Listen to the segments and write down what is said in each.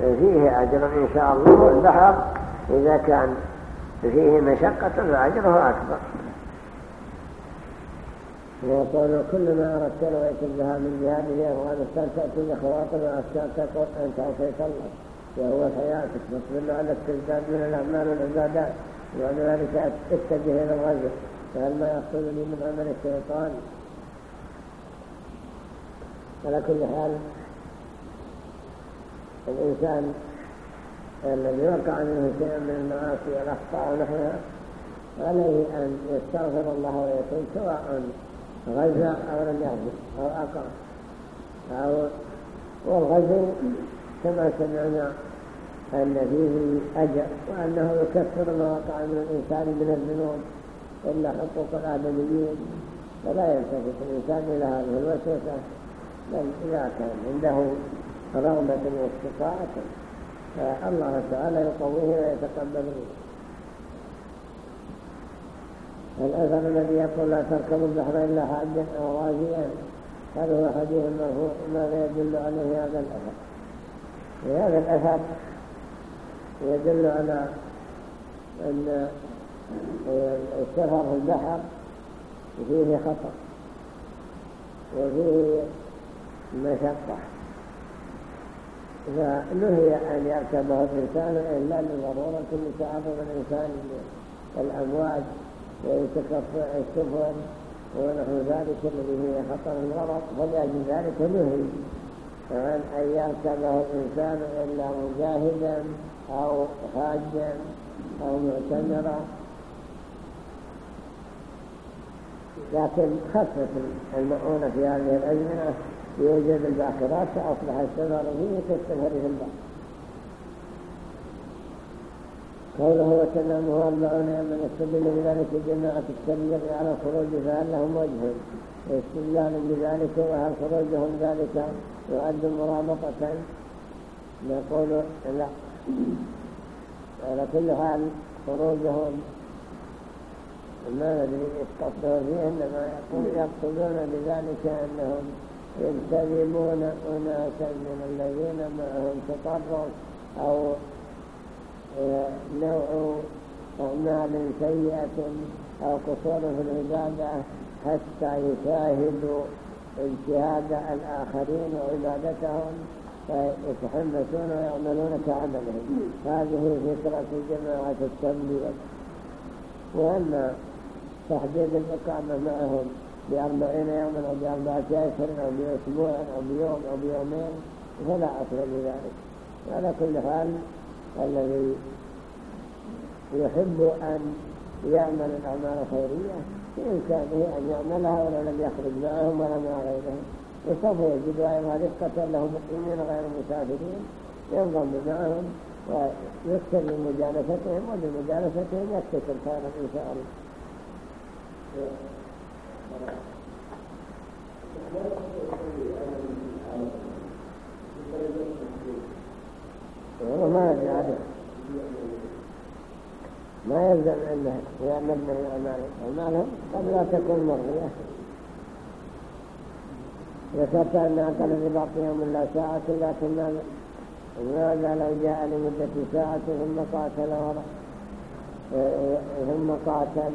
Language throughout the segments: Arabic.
فيه أجر إن شاء الله والبحر إذا كان فيه مشقة فأجره أكبر. ويقول كلما أردت نويت من جهاد في أفغانستان تأتي بخواطر وأفكار تقول أنت الله وهو حياتك. تصبر على التزداد من الأعمال والعبادات وبعد ذلك اتجه إلى الغزو فهل ما يقصدني من عمل الشيطان؟ على كل حال الإنسان الذي وقع منه شيء من المعاصي والأخطاء ونحوها عليه أن يستغفر الله ويتوب سواء غزا أو لم يغزو أو أقع أو والغزو كما سمعنا أن فيه أجر وأنه يكفر ما وقع من الإنسان من الذنوب إلا حقوق الآدميين فلا يلتفت الإنسان إلى هذه الوسوسة بل إذا كان عنده رغبة واستطاعة فالله تعالى يقويه ويتقبل منه الأثر الذي يقول لا تركب البحر إلا حاجا أو غازيا هذا هو حديث مرفوع ماذا يدل عليه هذا الأثر. هذا الأثر يدل على أن السفر في البحر فيه خطر وفيه مشقة. فنهي أن يركبه الإنسان إلا لضرورة لتعرض الإنسان الأمواج ويتكفع السفن ونحو ذلك الذي هي خطر الغرق فلأجل ذلك نهي عن أن يركبه الإنسان إلا مجاهدا أو حاجا أو معتمرا. لكن خفت المؤونة في هذه الأزمنة يوجد الباخرات فأصبح السفر فيه كالسفر في البحر. قوله وتنامه أربعون يوما يستدل بذلك جماعة التبليغ على الخروج فهل لهم وجه استدلال بذلك وهل خروجهم ذلك يؤد مرابطة؟ نقول لا. على كل حال خروجهم ما ندري يستطيعون فيه إنما يقصدون بذلك أنهم يجتذبون اناسا من الذين معهم تطرق أو نوع أعمال سيئة أو قصور في العبادة حتى يشاهدوا اجتهاد الآخرين وعبادتهم فيتحمسون ويعملون كعملهم. هذه فكرة جماعة التبليغ وأما تحديد الإقامة معهم بأربعين يوما أو بأربعة أشهر أو بأسبوع أو بيوم أو بيومين فلا أصل لذلك. على كل حال الذي يحب أن يعمل الأعمال الخيرية بإمكانه أن يعملها ولو لم يخرج معهم ولا مع غيرهم. وسوف يجد أيضا رفقة له مقيمين غير مسافرين ينضم معهم ويكثر من مجالستهم وبمجالستهم يكتسب خيرا إن شاء الله. والله ما عدد ما يلزم أنه يعمل من الأعمال. أعمالهم قد لا تكون مرضية ذكرت أن أقل الرباط يوم لا ساعة لكن ماذا لو جاء لمدة ساعة ثم قاتل ثم قاتل.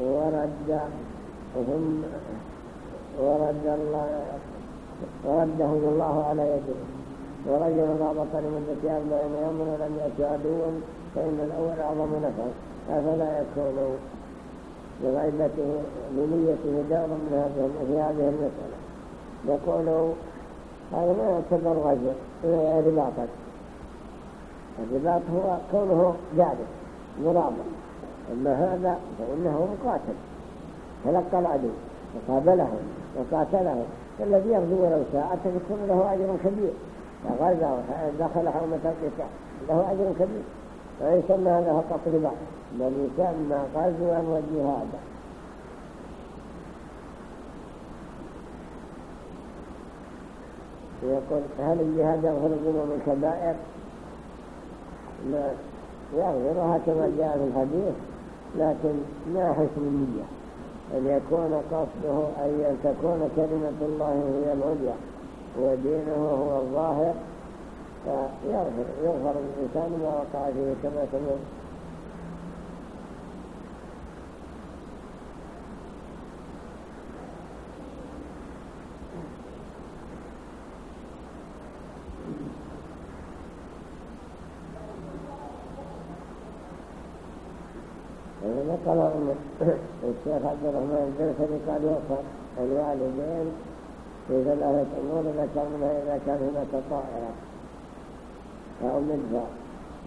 ورد ثم ورد الله وردهم الله على يده. ورجل رابط لمدة أربعين يوما ولم يأتي عدوا فإن الأول أعظم نفعا أفلا يكون بغيبته بنيته دور من هذه في هذه المسألة. يقول هذا ما يعتبر غزو رباطا الرباط هو كونه جالس مرابط أما هذا فإنه مقاتل. تلقى العدو وقابله وقاتله. فالذي يغزو ولو ساعة يكون له أجر كبير. فغزا دخل حومة القتال له أجر كبير. ويسمى هذا فقط ربا بل يسمى غزوا وجهادا يقول هل الجهاد يغفر الذنوب الكبائر؟ لا. يغفرها كما جاء في الحديث. لكن ما حسن النية أن يكون قصده أن تكون كلمة الله هي العليا ودينه هو الظاهر فيغفر يغفر الإنسان ما وقع فيه كما سمعت ذكر أن الشيخ عبد الرحمن الدرسلي قال يغفر الوالدين في ثلاثة أمور ذكر منها إذا كان هناك طائرة أو مدفع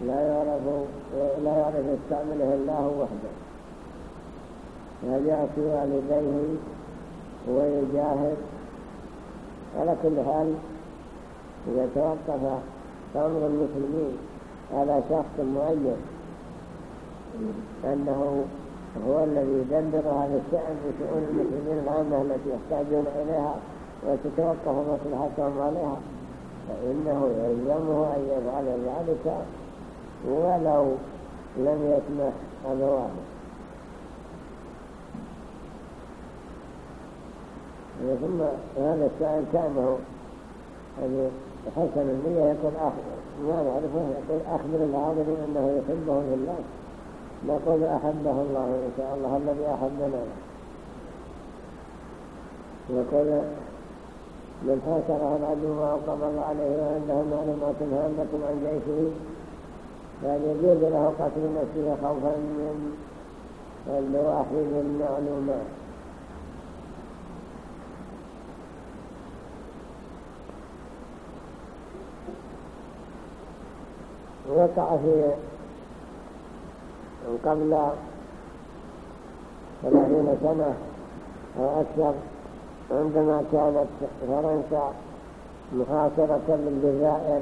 لا يعرف لا يعرف يستعمله الله وحده فليأتي والديه ويجاهد على كل حال إذا توقف أمر المسلمين على شخص معين أنه هو الذي يدبر هذا الشأن بشؤون المسلمين العامة التي يحتاجون إليها وتتوقف مصلحتهم عليها. فإنه يلزمه أن يفعل ذلك ولو لم يسمح أبواه ثم هذا السائل كان يعني حسن النية يقول ما نعرفه؟ يقول أخبر العاضل أنه يحبه في الله نقول أحبه الله إن شاء الله الذي أحبنا. يقول من حاصره العدو وقبض عليه وعنده معلومات هامة عن جيشه. فهل يجوز له قتل نفسه خوفا من الواحد المعلومات وقع في قبل ثلاثين سنة أو أكثر عندما كانت فرنسا محاصرة للجزائر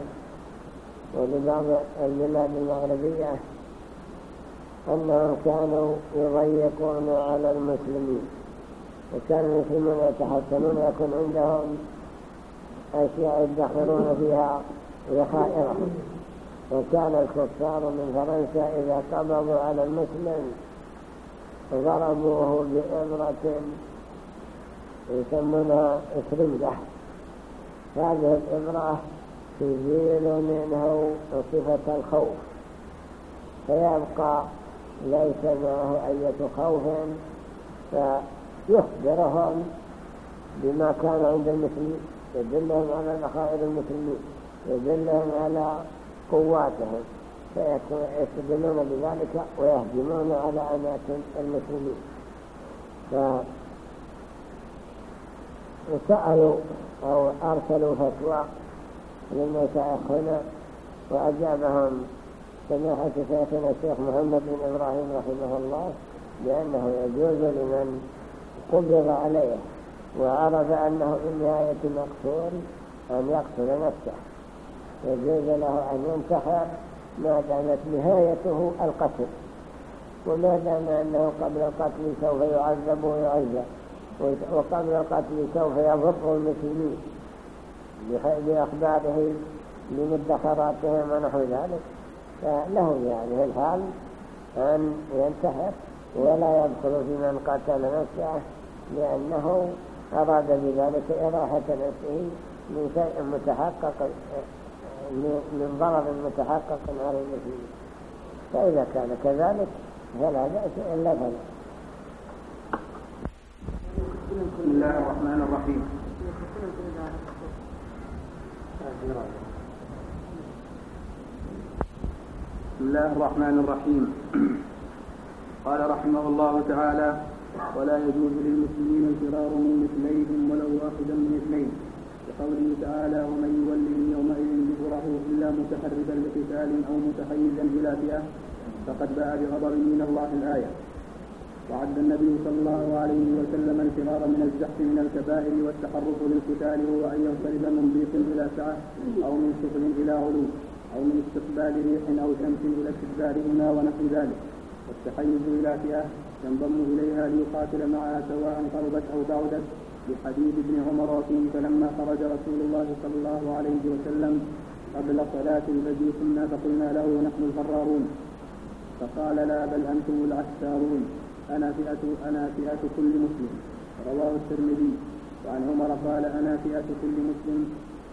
ولبعض البلاد المغربية أنهم كانوا يضيقون على المسلمين. وكان المسلمون يتحسنون يكون عندهم أشياء يدخرون فيها ذخائرهم وكان الكفار من فرنسا إذا قبضوا على المسلم ضربوه بإبرة يسمونها إسرنجة هذه الإبرة تزيل منه صفة الخوف. فيبقى ليس معه أي خوف فيخبرهم بما كان عند المسلمين يدلهم على ذخائر المسلمين يدلهم على قواتهم فيستدلون بذلك ويهجمون على أماكن المسلمين. فسألوا أو أرسلوا فتوى للمشايخ هنا وأجابهم سماحة شيخنا الشيخ محمد بن إبراهيم رحمه الله بأنه يجوز لمن قبض عليه وعرف أنه في نهاية مقصور أن يقتل نفسه. يجوز له أن ينتحر ما دامت نهايته القتل وما دام أنه قبل القتل سوف يعذب ويعذب وقبل القتل سوف يضر المسلمين بأخباره لمدخراتهم ونحو ذلك. فله في هذه الحال أن ينتحر ولا يدخل في من قتل نفسه لأنه أراد بذلك إراحة نفسه من شيء متحقق من ضرر متحقق على المسلمين. فإذا كان كذلك فلا بأس إلا فلا. بسم الله الرحمن الرحيم. بسم الله الرحمن الرحيم. قال رحمه الله تعالى ولا يجوز للمسلمين الفرار من مثليهم ولو واحدا من اثنين. لقوله تعالى ومن يولهم يومئذ ظهره إلا متحربا لقتال أو متحيزا إلى فئة فقد باء بغضب من الله الآية. وعد النبي صلى الله عليه وسلم الفرار من الزحف من الكبائر والتحرف للقتال هو أن ينقلب من ضيق إلى سعة أو من سفل إلى علو أو من استقبال ريح أو شمس إلى استدبارهما ونحو ذلك. والتحيز إلى فئة ينضم إليها ليقاتل معها سواء قربت أو بعدت. بحديث ابن عمر فيه فلما خرج رسول الله صلى الله عليه وسلم قبل صلاة الفجر كنا فقلنا له نحن الفرارون. فقال لا بل أنتم العسارون أنا فئة أنا فئة كل مسلم. رواه الترمذي. وعن عمر قال أنا فئة كل مسلم.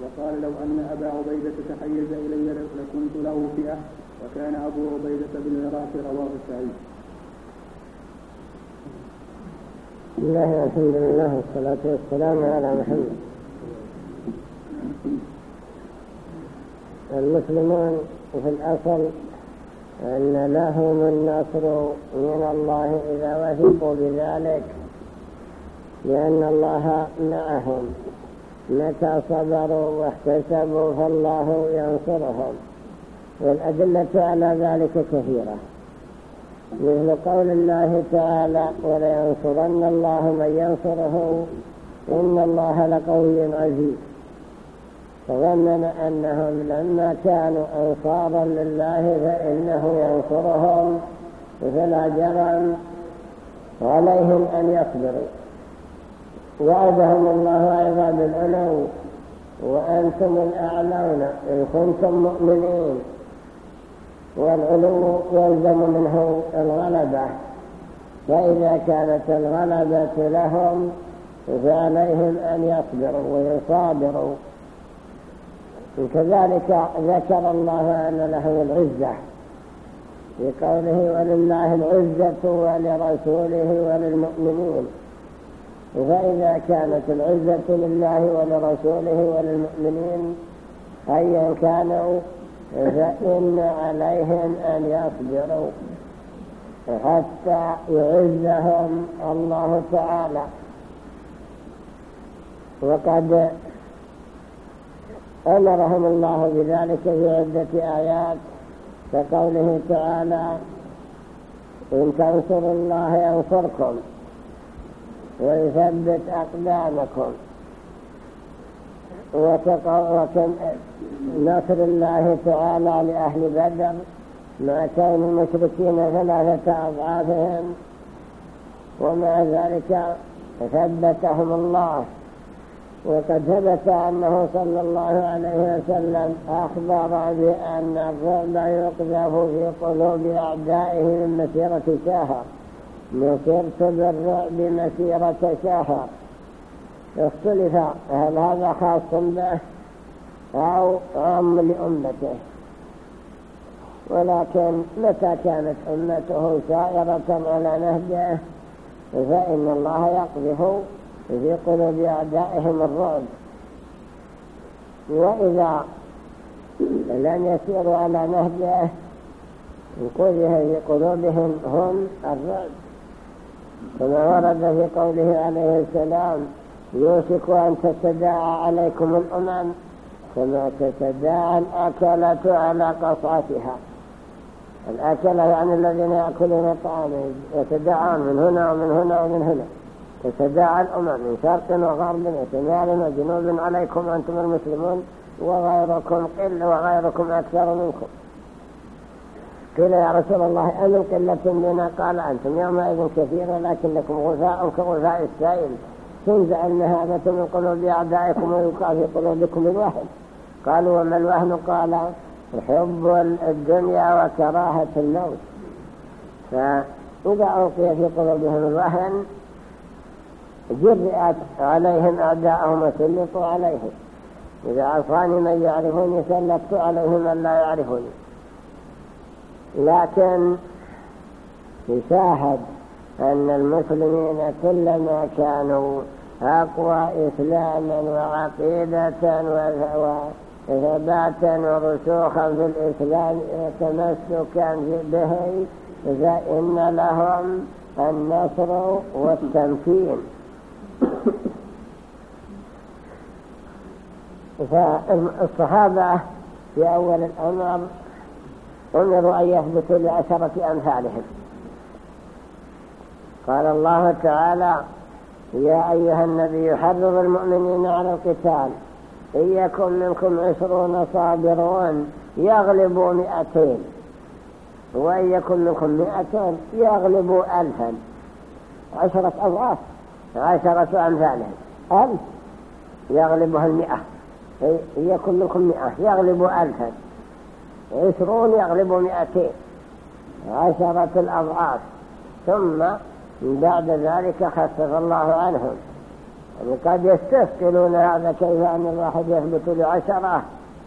وقال لو أن أبا عبيدة تحيز إلي لكنت له فئة وكان أبو عبيدة بالعراق رواه السعيد. بسم الله والحمد لله والصلاة والسلام على محمد. المسلمون في الأصل أن لهم النصر من الله إذا وثقوا بذلك لأن الله معهم. متى صبروا واحتسبوا فالله ينصرهم والأدلة على ذلك كثيرة. مثل قول الله تعالى ولينصرن الله من ينصره إن الله لقوي عزيز فظنن أنهم لما كانوا أنصارا لله فإنه ينصرهم فلا جرم عليهم أن يصبروا. وعدهم الله أيضا بالعلو وأنتم الأعلون إن كنتم مؤمنين. والعلو يلزم منه الغلبة. فإذا كانت الغلبة لهم فعليهم أن يصبروا ويصابروا. كذلك ذكر الله أن له العزة. في قوله ولله العزة ولرسوله وللمؤمنين. فإذا كانت العزة لله ولرسوله وللمؤمنين أيا كانوا فإن عليهم أن يصبروا حتى يعزهم الله تعالى. وقد أمرهم الله بذلك في عدة آيات كقوله تعالى إن تنصروا الله ينصركم ويثبت أقدامكم. وكم نصر الله تعالى لأهل بدر مع كون المشركين ثلاثة أضعافهم. ومع ذلك ثبتهم الله. وقد ثبت أنه صلى الله عليه وسلم أخبر بأن الرعب يقذف في قلوب أعدائه من مسيرة شهر نصرت بالرعب مسيرة شهر اختلف هل هذا خاص به أو عام لأمته. ولكن متى كانت أمته سائرة على نهجه؟ فإن الله يقذف في قلوب أعدائهم الرعب. وإذا لم يسيروا على نهجه قذف في قلوبهم هم الرعب. كما ورد في قوله عليه السلام يوشك أن تتداعى عليكم الأمم كما تتداعى الأكلة على قصاتها الأكلة يعني الذين يأكلون الطعام يتداعون من هنا ومن هنا ومن هنا. تتداعى الأمم من شرق وغرب وشمال وجنوب. عليكم أنتم المسلمون وغيركم قل وغيركم أكثر منكم. قيل يا رسول الله أمن قلة بنا قال أنتم يومئذ كثير لكنكم غثاء كغثاء السائل. تنزع المهابة من قلوب أعدائكم ويلقى في قلوبكم الوهن قالوا وما الوهن؟ قال حب الدنيا وكراهة الموت. فإذا ألقي في قلوبهم الوهن جرئت عليهم أعداءهم وسلطوا عليهم. إذا عصاني من يعرفوني سلطت عليهم من لا يعرفوني. لكن يشاهد أن المسلمين كلما كانوا أقوى إسلاما وعقيدة وثباتا ورسوخا في الإسلام وتمسكا به فإن لهم النصر والتمكين. فالصحابة في أول الأمر أمروا أن يثبتوا لعشرة أمثالهم. قال الله تعالى يا أيها النبي حرض المؤمنين على القتال. إن يكن منكم عشرون صابرون يغلبوا مئتين. وإن يكن منكم مئتين يغلبوا ألفا. عشرة أضعاف. عشرة أمثالهم ألف. يغلبها المئة. إن يكن منكم مئة يغلب ألفا. عشرون يغلب مئتين. عشرة الأضعاف. ثم بعد ذلك خفف الله عنهم. يعني قد يستثقلون هذا كيف أن الواحد يثبت لعشرة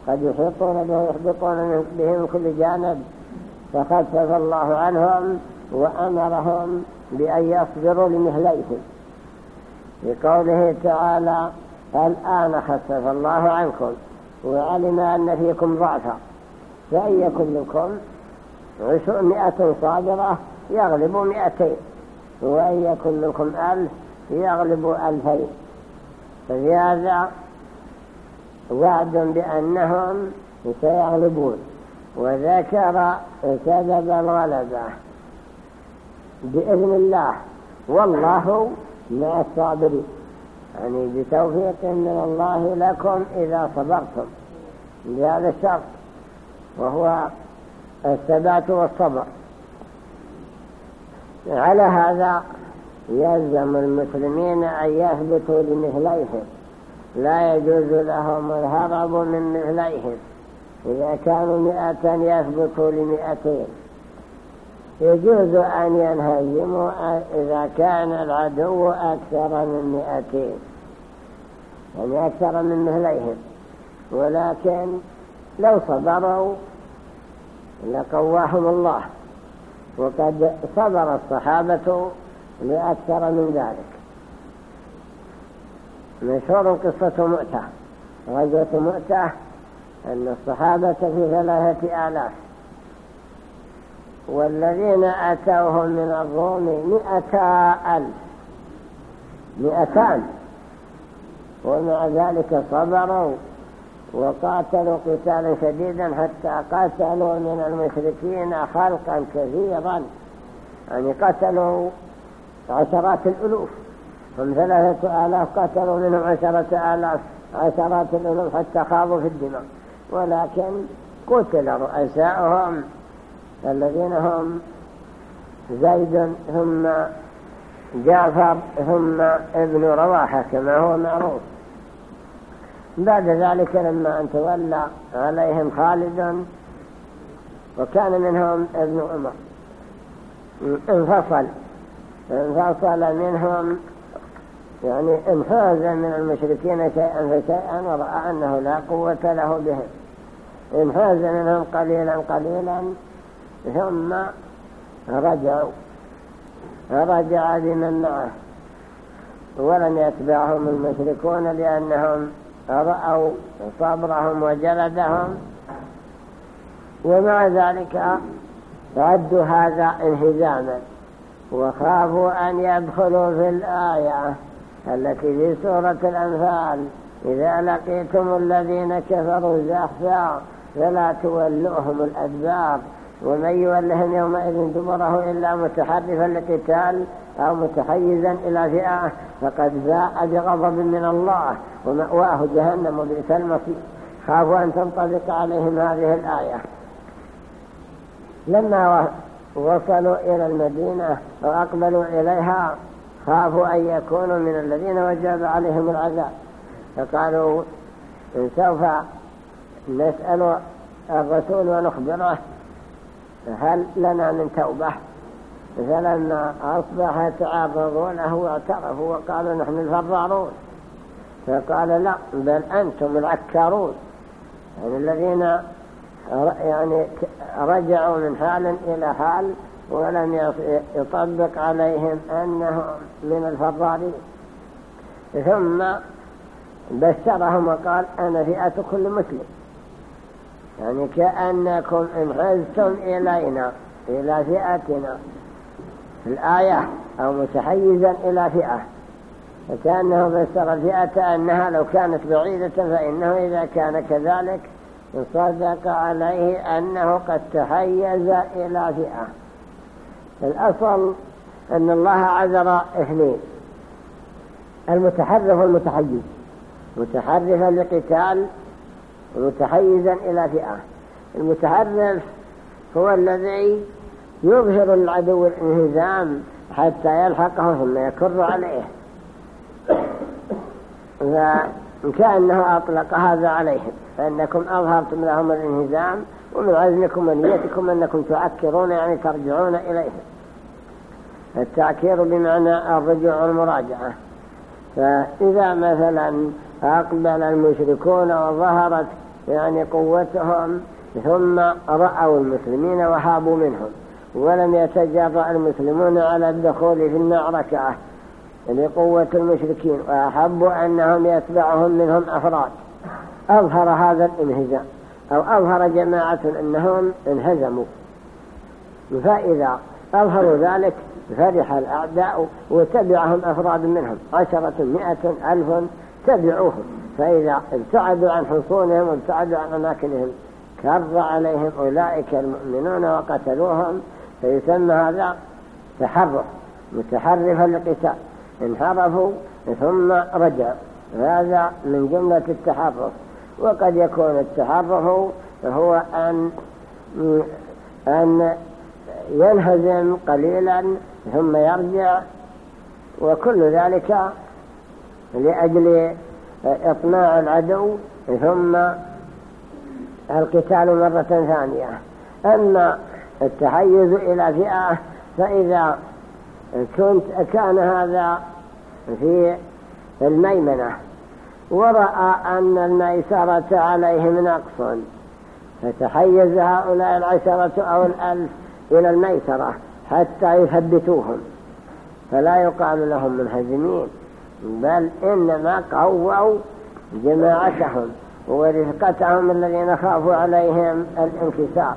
قد يحيطون به ويحبطون به من كل جانب. فخفف الله عنهم وأمرهم بأن يصبروا لمهليهم. بقوله تعالى الآن خفف الله عنكم وعلم أن فيكم ضعفا. فأن يكن لكم مئة صابرة يغلب مئتين. وأن يكن لكم ألف يغلب ألفين. ففي هذا وعد بأنهم سيغلبون. وذكر سبب الغلبة بإذن الله. والله مع الصابرين. يعني بتوفيق من الله لكم إذا صبرتم. بهذا الشرط. وهو الثبات والصبر. على هذا يلزم المسلمين أن يثبتوا لمثليهم. لا يجوز لهم الهرب من مثليهم. إذا كانوا مئة يثبتوا لمئتين. يجوز أن ينهزموا إذا كان العدو أكثر من مئتين. يعني أكثر من مهليهم ولكن لو صبروا لقواهم الله. وقد صبر الصحابة لأكثر من ذلك. مشهور قصة مؤتة. غزوة مؤتة أن الصحابة في ثلاثة آلاف. والذين أتوهم من الروم مئتا ألف. مئتان. ومع ذلك صبروا وقاتلوا قتالا شديدا حتى قتلوا من المشركين خلقا كثيرا. يعني قتلوا عشرات الألوف. هم ثلاثة آلاف قتلوا منهم عشرة آلاف عشرات الألوف حتى خاضوا في الدماء. ولكن قتل رؤساؤهم الذين هم زيد ثم جعفر ثم ابن رواحة كما هو معروف. بعد ذلك لما أن تولى عليهم خالد وكان منهم ابن عمر. انفصل. انفصل منهم يعني انفاز من المشركين شيئا فشيئا ورأى أنه لا قوة له بهم انفاز منهم قليلا قليلا ثم رجعوا. رجع بمن معه ولم يتبعهم المشركون لأنهم رأوا صبرهم وجلدهم. ومع ذلك عدوا هذا انهزاما. وخافوا أن يدخلوا في الآية التي في سورة الأنفال. إذا لقيتم الذين كفروا زحفا فلا تولوهم الأدبار. ومن يولهم يومئذ دبره إلا متحرفا لقتال أو متحيزا إلى فئة فقد باء بغضب من الله ومأواه جهنم وبئس المصير. خافوا أن تنطبق عليهم هذه الآية. لما وصلوا إلى المدينة وأقبلوا إليها خافوا أن يكونوا من الذين وجب عليهم العذاب. فقالوا سوف نسأل الرسول ونخبره هل لنا من توبة؟ فلما أصبح تعرضوا له واعترفوا وقالوا نحن الفرارون. فقال لا بل أنتم العكارون. يعني الذين يعني رجعوا من حال إلى حال ولم يطبق عليهم أنهم من الفضالين ثم بشرهم وقال أنا فئة كل مسلم. يعني كأنكم انحزتم إلينا إلى فئتنا. في الآية أو متحيزا إلى فئة. فكأنه بشر الفئة أنها لو كانت بعيدة فإنه إذا كان كذلك صدق عليه أنه قد تحيز إلى فئة. الأصل أن الله عذر اثنين. المتحرف والمتحيز. متحرفا لقتال ومتحيزا إلى فئة. المتحرف هو الذي يظهر العدو الانهزام حتى يلحقه ثم يكر عليه. فكأنه أطلق هذا عليهم. فإنكم أظهرتم لهم الانهزام ومن عزمكم ونيتكم أنكم تعكرون يعني ترجعون إليه. التعكير بمعنى الرجوع والمراجعة. فإذا مثلا أقبل المشركون وظهرت يعني قوتهم ثم رأوا المسلمين وهابوا منهم. ولم يتجرأ المسلمون على الدخول في المعركة لقوة المشركين وأحبوا أنهم يتبعهم منهم أفراد. أظهر هذا الانهزام أو أظهر جماعة أنهم انهزموا. فإذا أظهروا ذلك فرح الأعداء وتبعهم أفراد منهم. عشرة مئة ألف تبعوهم. فإذا ابتعدوا عن حصونهم وابتعدوا عن أماكنهم كر عليهم أولئك المؤمنون وقتلوهم. فيسمى هذا تحرف متحرفا للقتال. انحرفوا ثم رجعوا. هذا من جملة التحرف. وقد يكون التحرف هو أن أن ينهزم قليلا ثم يرجع. وكل ذلك لأجل إطماع العدو ثم القتال مرة ثانية. أما التحيز إلى فئة فإذا كنت كان هذا في الميمنة ورأى أن الميسرة عليهم نقص فتحيز هؤلاء العشرة أو الألف إلى الميسرة حتى يثبتوهم. فلا يقال لهم منهزمين بل إنما قووا جماعتهم ورفقتهم الذين خافوا عليهم الانكسار.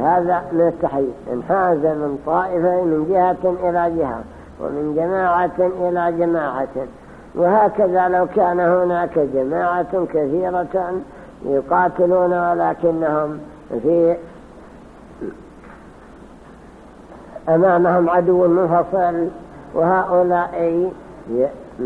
هذا من التحيز انحاز من طائفة من جهة إلى جهة ومن جماعة إلى جماعة. وهكذا لو كان هناك جماعة كثيرة يقاتلون ولكنهم في أمامهم عدو منفصل وهؤلاء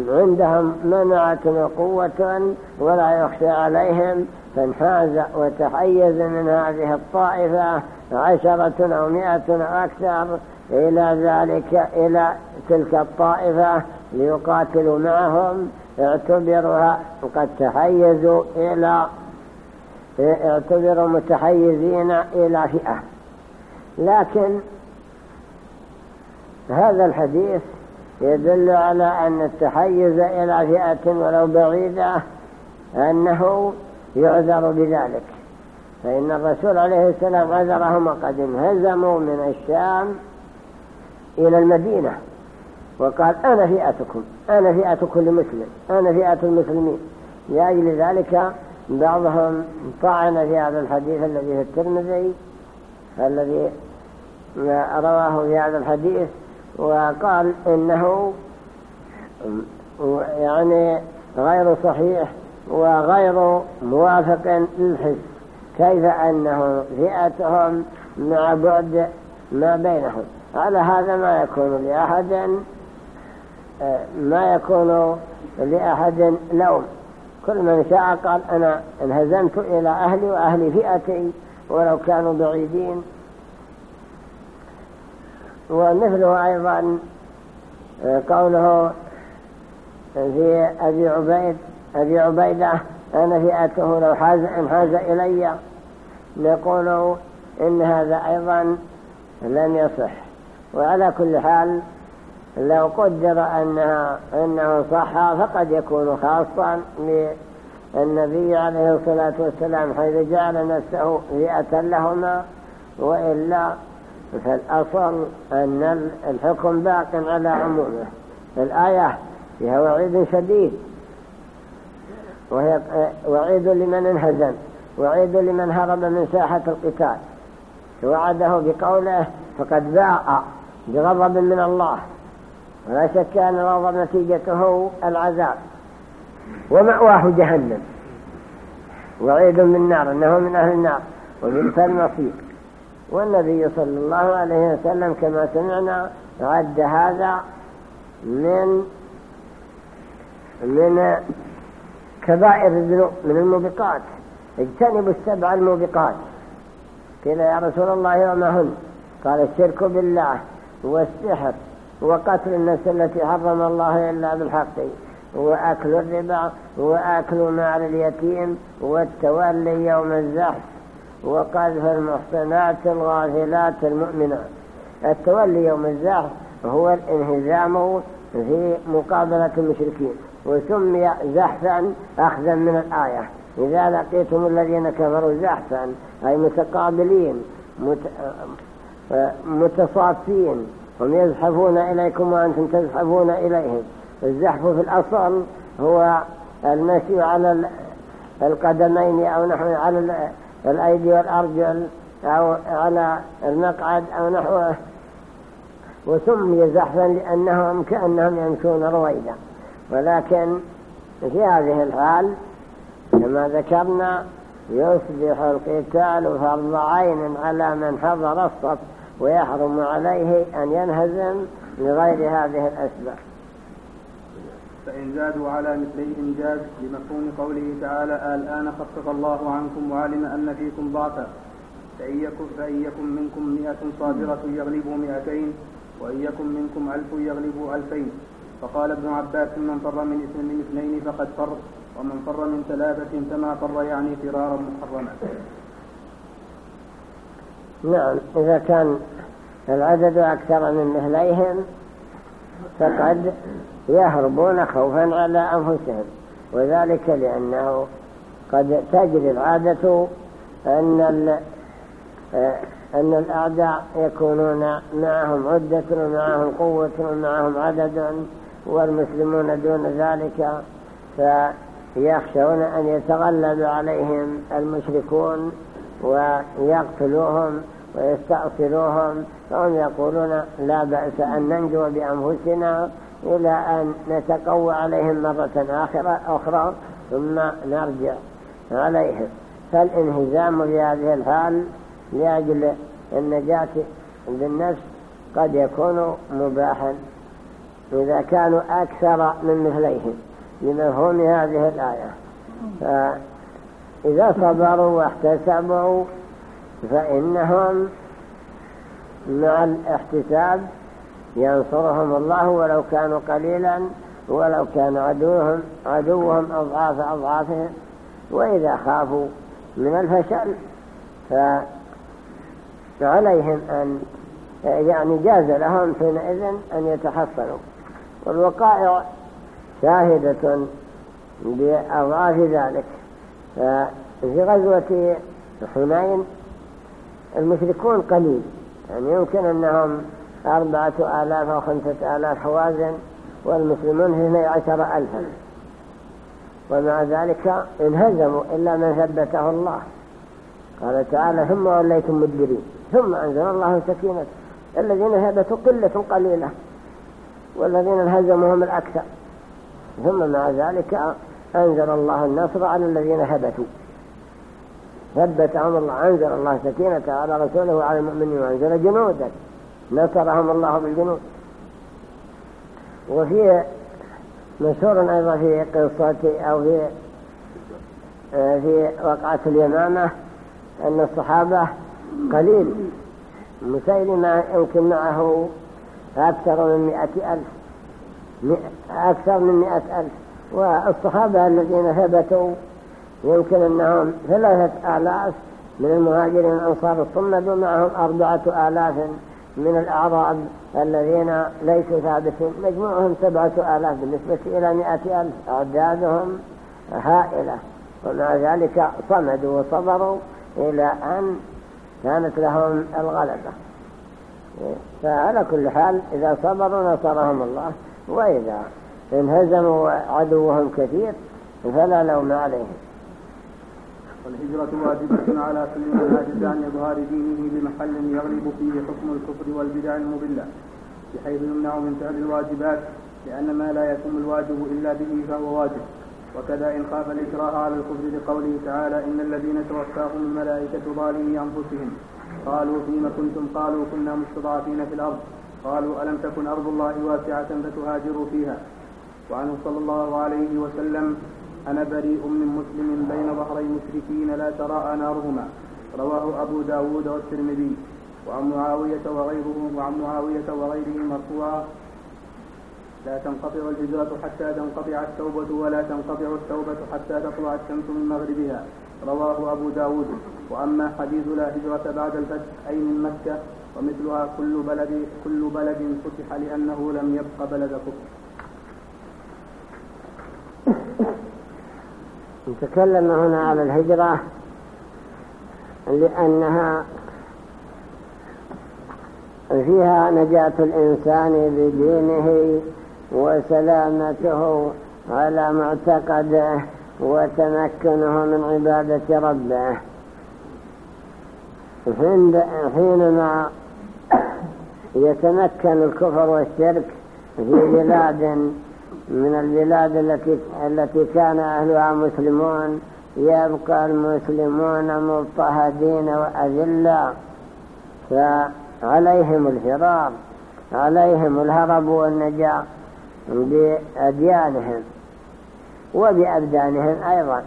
عندهم منعة وقوة ولا يخشى عليهم. فانحاز وتحيز من هذه الطائفة عشرة أو مئة أو أكثر إلى ذلك إلى تلك الطائفة ليقاتلوا معهم اعتبرها قد تحيزوا إلى اعتبروا متحيزين إلى فئة. لكن هذا الحديث يدل على أن التحيز إلى فئة ولو بعيدة أنه يعذر بذلك. فإن الرسول عليه السلام عذرهم وقد انهزموا من الشام إلى المدينة وقال أنا فئتكم أنا فئة كل مسلم أنا فئة المسلمين. لأجل ذلك بعضهم طعن في هذا الحديث الذي في الترمذي الذي رواه في هذا الحديث وقال إنه يعني غير صحيح وغير موافق للحس كيف أنه فئتهم مع بعد ما بينهم؟ على هذا ما يكون لأحد ما يكون لأحد لوم كل من شاء قال أنا انهزمت إلى أهلي وأهلي فئتي ولو كانوا بعيدين. ومثله أيضا قوله في أبي عبيد أبي عبيدة أنا فئته لو حاز انحاز إلي. نقول إن هذا أيضا لم يصح. وعلى كل حال لو قدر أنها أنه صح فقد يكون خاصا للنبي عليه الصلاة والسلام حيث جعل نفسه فئة لهما. وإلا فالأصل أن الحكم باق على عمومه. الآية فيها وعيد شديد. وهي وعيد لمن انهزم وعيد لمن هرب من ساحة القتال. وعده بقوله فقد باء بغضب من الله. ولا شك أن الغضب نتيجته العذاب. ومأواه جهنم. وعيد من نار أنه من أهل النار وبئس المصير. والنبي صلى الله عليه وسلم كما سمعنا عد هذا من من كبائر الذنوب من الموبقات. اجتنبوا السبع الموبقات. قيل يا رسول الله وما هن؟ قال الشرك بالله والسحر وقتل النفس التي حرم الله إلا بالحق وأكل الربا وأكل مال اليتيم والتولي يوم الزحف وقذف المحصنات الغافلات المؤمنات. التولي يوم الزحف هو الانهزام في مقابلة المشركين. وسمي زحفا أخذا من الآية. إذا لقيتم الذين كفروا زحفا أي متقابلين متصافين هم يزحفون إليكم وأنتم تزحفون إليهم. الزحف في الأصل هو المشي على القدمين أو نحو على الأيدي والأرجل أو على المقعد أو نحوه وسمي زحفا لأنهم كأنهم يمشون رويدا. ولكن في هذه الحال كما ذكرنا يصبح القتال فرض عين على من حضر الصف ويحرم عليه أن ينهزم لغير هذه الأسباب. فإن زادوا على مثليهم جاز لمفهوم قوله تعالى الآن خفف الله عنكم وعلم أن فيكم ضعفا. فإن يكن منكم مئة صابرة يغلبوا مئتين وإن يكن منكم ألف يغلبوا ألفين. فقال ابن عباس من فر من اثنين فقد فر ومن فر من ثلاثة فما فر يعني فرارا محرما. نعم إذا كان العدد أكثر من مثليهم فقد يهربون خوفا على أنفسهم. وذلك لأنه قد تجري العادة أن أن الأعداء يكونون معهم عدة ومعهم قوة ومعهم عدد. والمسلمون دون ذلك فيخشون أن يتغلب عليهم المشركون ويقتلوهم ويستأصلوهم فهم يقولون لا بأس أن ننجو بأنفسنا إلى أن نتقوى عليهم مرة آخرة أخرى ثم نرجع عليهم. فالانهزام في هذه الحال لأجل النجاة بالنفس قد يكون مباحا. إذا كانوا أكثر من مثليهم. لمفهوم هذه الآية. فإذا صبروا واحتسبوا فإنهم مع الاحتساب ينصرهم الله ولو كانوا قليلا ولو كان عدوهم عدوهم أضعاف أضعافهم. وإذا خافوا من الفشل فعليهم أن يعني جاز لهم حينئذ أن يتحصنوا. والوقائع شاهدة بأضعاف ذلك. ففي غزوة حنين المشركون قليل. يعني يمكن أنهم أربعة آلاف أو خمسة آلاف حوازن والمسلمون اثني عشر ألفا ومع ذلك انهزموا إلا من ثبته الله. قال تعالى ثم وليتم مدبرين. ثم أنزل الله سكينة الذين ثبتوا قلة قليلة. والذين انهزموهم الأكثر. ثم مع ذلك أنزل الله النصر على الذين ثبتوا ثبتهم الله أنزل الله سكينة على رسوله وعلى المؤمنين وأنزل جنودا. نصرهم الله بالجنود. وفي مشهور أيضا في قصة أو في في وقعة اليمامة أن الصحابة قليل. مسيلمة يمكن معه أكثر من مئة ألف. أكثر من مئة ألف. والصحابة الذين ثبتوا يمكن أنهم ثلاثة آلاف من المهاجرين الأنصار الصمد ومعهم أربعة آلاف من الأعراب الذين ليسوا ثابتين. مجموعهم سبعة آلاف بالنسبة إلى مئة ألف. أعدادهم هائلة. ومع ذلك صمدوا وصبروا إلى أن كانت لهم الغلبة. فعلى كل حال إذا صبروا نصرهم الله وإذا انهزموا عدوهم كثير فلا لوم عليهم. والهجرة واجبة على كل من عجز عن إظهار دينه بمحل يغلب فيه حكم الكفر والبدع المضلة بحيث يمنع من فعل الواجبات لأن ما لا يتم الواجب إلا به فهو واجب وكذا إن خاف الإكراه على الكفر لقوله تعالى إن الذين توفاهم الملائكة ظالمي أنفسهم. قالوا فيما كنتم قالوا كنا مستضعفين في الأرض. قالوا ألم تكن أرض الله واسعة فتهاجروا فيها؟ وعنه صلى الله عليه وسلم أنا بريء من مسلم بين ظهري مشركين لا تراءى نارهما. رواه أبو داود والترمذي. وعن معاوية وغيره وعن معاوية وغيره مرفوعا. لا تنقطع الهجرة حتى تنقطع التوبة ولا تنقطع التوبة حتى تطلع الشمس من مغربها. رواه أبو داود. وأما حديث لا هجرة بعد الفتح أي من مكة ومثلها كل بلد كل بلد فتح لأنه لم يبق بلد كفر. تكلم هنا على الهجرة لأنها فيها نجاة الإنسان بدينه وسلامته على معتقده وتمكنه من عبادة ربه. حينما يتمكن الكفر والشرك في بلاد من البلاد التي التي كان أهلها مسلمون. يبقى المسلمون مضطهدين وأذلاء فعليهم الفرار عليهم الهرب والنجاة بأديانهم وبأبدانهم أيضا.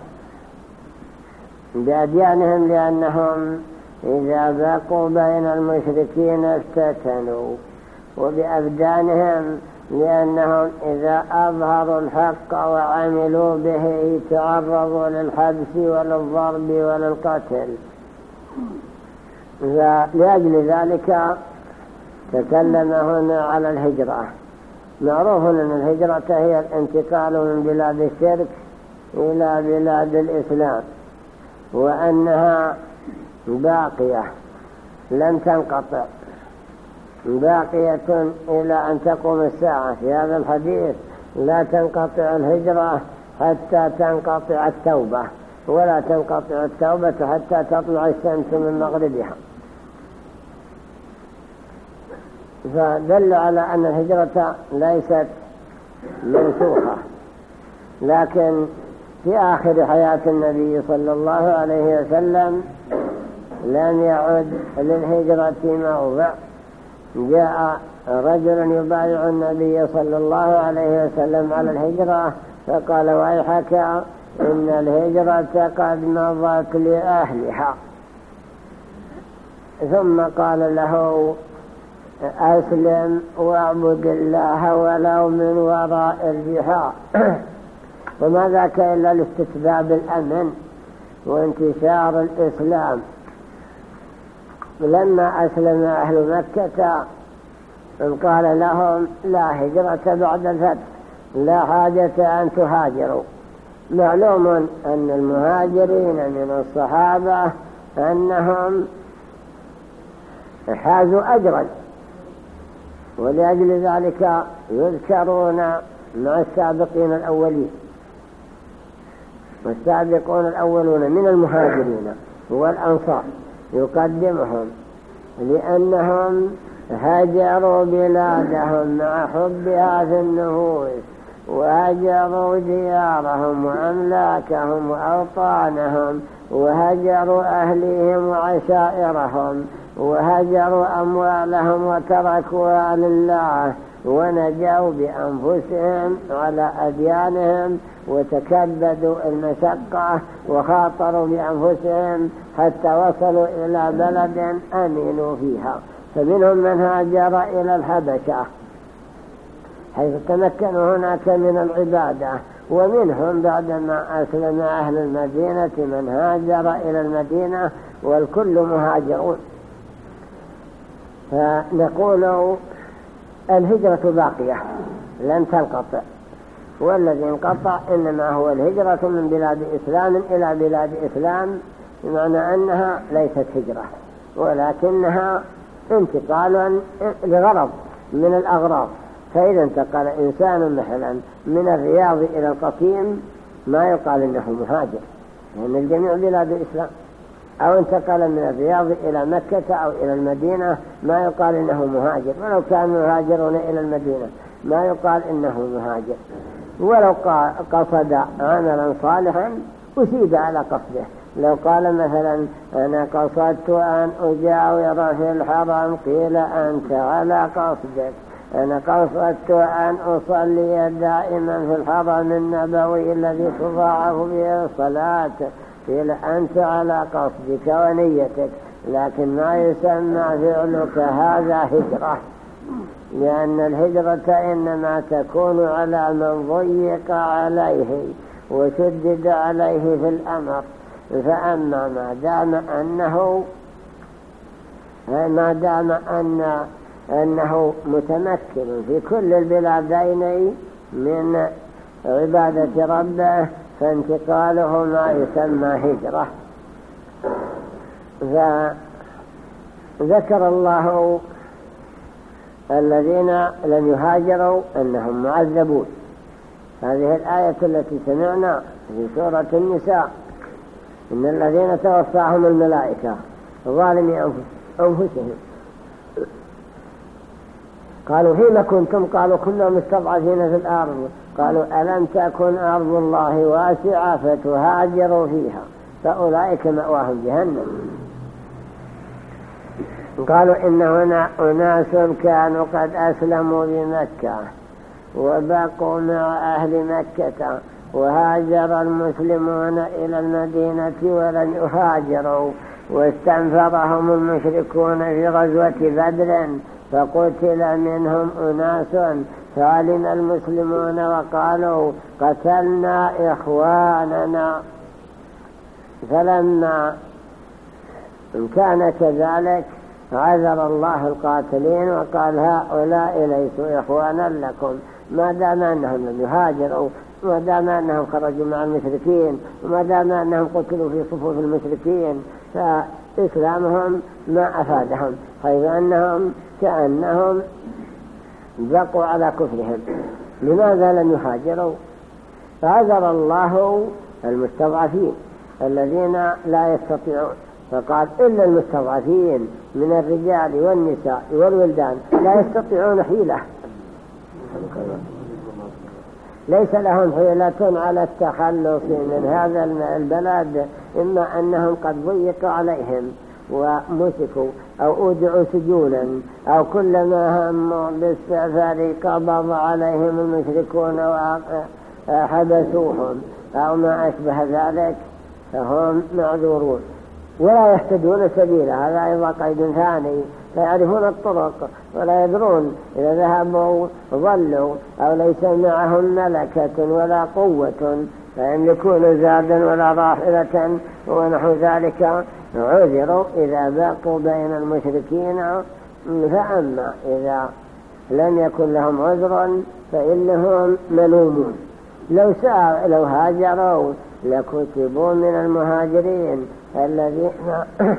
بأديانهم لأنهم إذا بقوا بين المشركين افتتنوا وبأبدانهم لأنهم إذا أظهروا الحق وعملوا به تعرضوا للحبس وللضرب وللقتل. فلأجل ذلك تكلم هنا على الهجرة. معروف أن الهجرة هي الانتقال من بلاد الشرك إلى بلاد الإسلام وأنها باقية لن تنقطع. باقية إلى أن تقوم الساعة في هذا الحديث. لا تنقطع الهجرة حتى تنقطع التوبة ولا تنقطع التوبة حتى تطلع الشمس من مغربها. فدل على أن الهجرة ليست منسوخة لكن في آخر حياة النبي صلى الله عليه وسلم لم يعد للهجرة موضع جاء رجل يبايع النبي صلى الله عليه وسلم على الهجرة فقال ويحك إن الهجرة قد مضت لأهلها. ثم قال له أسلم واعبد الله ولو من وراء الجحاء وما ذاك إلا لاستتباب الأمن وانتشار الإسلام. لما أسلم أهل مكة قال لهم لا هجرة بعد الفتح لا حاجة أن تهاجروا. معلوم أن المهاجرين من الصحابة أنهم حازوا أجرا ولأجل ذلك يذكرون مع السابقين الأولين. والسابقون الأولون من المهاجرين والأنصار. يقدمهم لأنهم هجروا بلادهم مع حبها في النفوس وهجروا ديارهم وأملاكهم وأوطانهم وهجروا أهليهم وعشائرهم وهجروا أموالهم وتركوها لله. ونجوا بأنفسهم على أديانهم وتكبدوا المشقة وخاطروا بأنفسهم حتى وصلوا إلى بلد أمنوا فيها. فمنهم من هاجر إلى الحبشة حيث تمكنوا هناك من العبادة. ومنهم بعدما أسلم أهل المدينة من هاجر إلى المدينة والكل مهاجرون. فنقول الهجرة باقية لن تنقطع. والذي انقطع إنما هو الهجرة من بلاد إسلام إلى بلاد إسلام بمعنى أنها ليست هجرة ولكنها انتقال لغرض من الأغراض. فإذا انتقل إنسان مثلا من الرياض إلى القصيم ما يقال إنه مهاجر لأن يعني الجميع بلاد الإسلام أو انتقل من الرياض إلى مكة أو إلى المدينة ما يقال إنه مهاجر. ولو كانوا يهاجرون إلى المدينة ما يقال إنه مهاجر. ولو قصد عملا صالحا أسيد على قصده. لو قال مثلا أنا قصدت أن أجاور في الحرم قيل أنت على قصدك. أنا قصدت أن أصلي دائما في الحرم النبوي الذي تضاعف به الصلاة. قيل أنت على قصدك ونيتك لكن ما يسمى فعلك هذا هجرة. لأن الهجرة إنما تكون على من ضيق عليه وشدد عليه في الأمر. فأما ما دام أنه ما دام أن أنه متمكن في كل البلادين من عبادة ربه فانتقاله ما يسمى هجرة. فذكر الله الذين لم يهاجروا أنهم معذبون. هذه الآية التي سمعنا في سورة النساء. إن الذين توفاهم الملائكة ظالمي أنفسهم. قالوا فيما كنتم قالوا كنا مستضعفين في الأرض. قالوا ألم تكن أرض الله واسعة فتهاجروا فيها؟ فأولئك مأواهم جهنم. قالوا إن هنا أناس كانوا قد أسلموا بمكة وبقوا مع أهل مكة وهاجر المسلمون إلى المدينة ولن يهاجروا واستنفرهم المشركون في غزوة بدر فقتل منهم أناس فعلم المسلمون وقالوا قتلنا إخواننا. فلما كان كذلك عذر الله القاتلين وقال هؤلاء ليسوا إخوانا لكم. ما دام أنهم لم يهاجروا ما دام أنهم خرجوا مع المشركين وما دام أنهم قتلوا في صفوف المشركين فإسلامهم ما أفادهم حيث أنهم كأنهم بقوا على كفرهم. لماذا لم يهاجروا؟ فعذر الله المستضعفين الذين لا يستطيعون. فقال إلا المستضعفين من الرجال والنساء والولدان لا يستطيعون حيلة. ليس لهم حيلة على التخلص من هذا البلد إما أنهم قد ضيق عليهم. ومسكوا أو أودعوا سجونا أو كلما هموا بالسفر قبض عليهم المشركون وحبسوهم أو ما أشبه ذلك فهم معذورون. ولا يهتدون سبيلا هذا أيضا قيد ثاني. لا يعرفون الطرق ولا يدرون إذا ذهبوا ضلوا أو ليس معهم ملكة ولا قوة لا يملكون زادا ولا راحلة ونحو ذلك. عذروا إذا باقوا بين المشركين فأما إذا لم يكن لهم عذر فإنهم ملومون. لو, لو هاجروا لكتبوا من المهاجرين الذين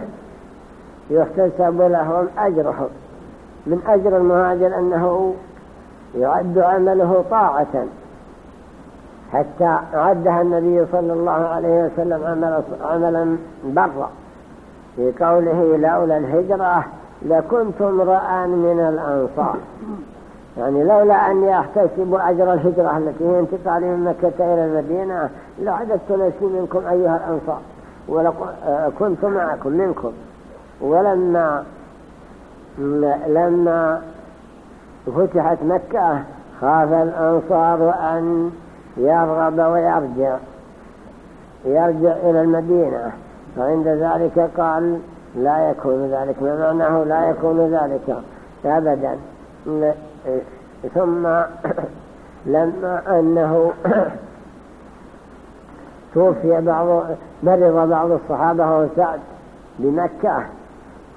يحتسب لهم أجرهم. من أجر المهاجر أنه يعد عمله طاعة. حتى عدها النبي صلى الله عليه وسلم عملا برا. في قوله لولا الهجرة لكنت امرأ من الأنصار. يعني لولا أني أحتسب أجر الهجرة التي هي انتقالي من مكة إلى المدينة لعددت نفسي منكم أيها الأنصار. وكنت معكم منكم. ولما لما فتحت مكة خاف الأنصار أن يرغب ويرجع يرجع إلى المدينة. فعند ذلك قال لا يكون ذلك معناه لا يكون ذلك أبدا. ثم لما أنه توفي بعض مرض بعض الصحابة وهو سعد بمكة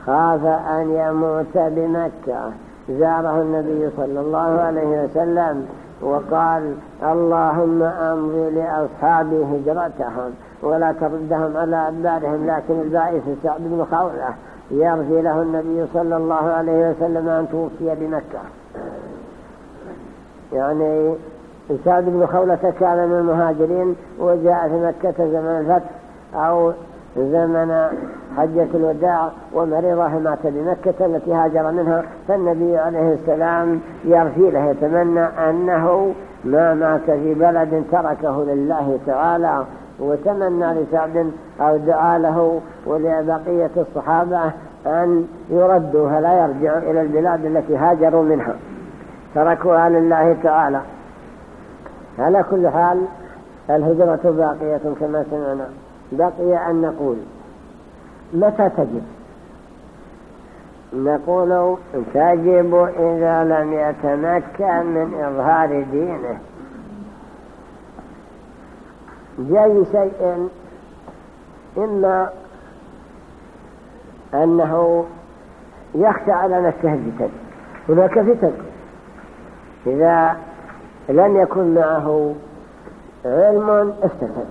خاف أن يموت بمكة. زاره النبي صلى الله عليه وسلم وقال اللهم أمضي لأصحابي هجرتهم. ولا تردهم على أدبارهم لكن البائس سعد بن خولة يرجي له النبي صلى الله عليه وسلم أن توفي بمكة. يعني سعد بن خولة كان من المهاجرين وجاء في مكة زمن الفتح أو زمن حجة الوداع ومرضه مات بمكة التي هاجر منها فالنبي عليه السلام يرفي له يتمنى أنه ما مات في بلد تركه لله تعالى وتمنى لسعد أو دعا له ولبقية الصحابة أن يردوا فلا يرجعوا إلى البلاد التي هاجروا منها. تركوها لله تعالى. على كل حال الهجرة باقية كما سمعنا. بقي أن نقول متى تجب نقول تجب إذا لم يتمكن من إظهار دينه. بأي شيء إما أنه يخشى على نفسه الفتن. هناك فتن. إذا لم يكن معه علم افتتن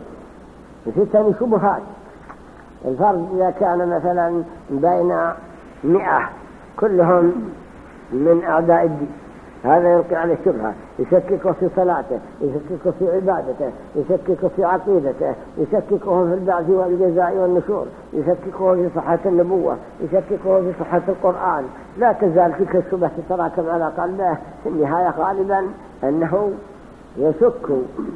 فتن شبهات. الفرد إذا كان مثلا بين مئة كلهم من أعداء الدين. هذا يلقي عليه شبهة. يشكك في صلاته يشكك في عبادته يشكك في عقيدته يشككه في البعث والجزاء والنشور يشككه في صحة النبوة يشككه في صحة القرآن. لا تزال تلك الشبهة تتراكم على قلبه في النهاية غالبا أنه يشك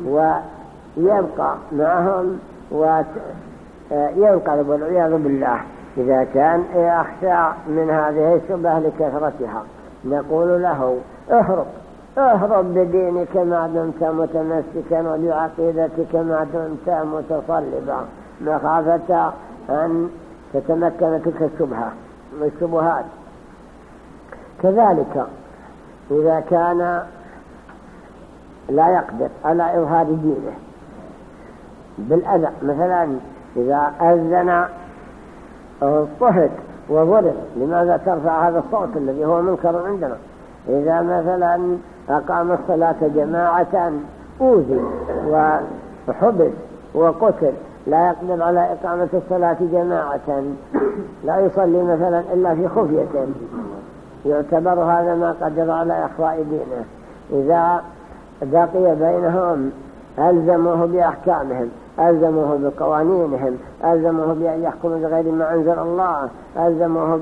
ويبقى معهم وينقلب والعياذ بالله. إذا كان يخشى من هذه الشبهة لكثرتها نقول له اهرب. اهرب بدينك ما دمت متمسكا وبعقيدتك ما دمت متصلبا. مخافة أن تتمكن تلك الشبهة الشبهات. كذلك إذا كان لا يقدر على إظهار دينه بالأذى مثلا إذا أذن صهد وضرب لماذا ترفع هذا الصوت الذي هو منكر عندنا؟ إذا مثلا أقام الصلاة جماعة أوذي وحبس وقتل. لا يقدر على إقامة الصلاة جماعة. لا يصلي مثلا إلا في خفية. يعتبر هذا ما قدر على إخفاء دينه. إذا بقي بينهم ألزموه بأحكامهم. ألزموه بقوانينهم ألزموه بأن يحكم بغير ما أنزل الله ألزموه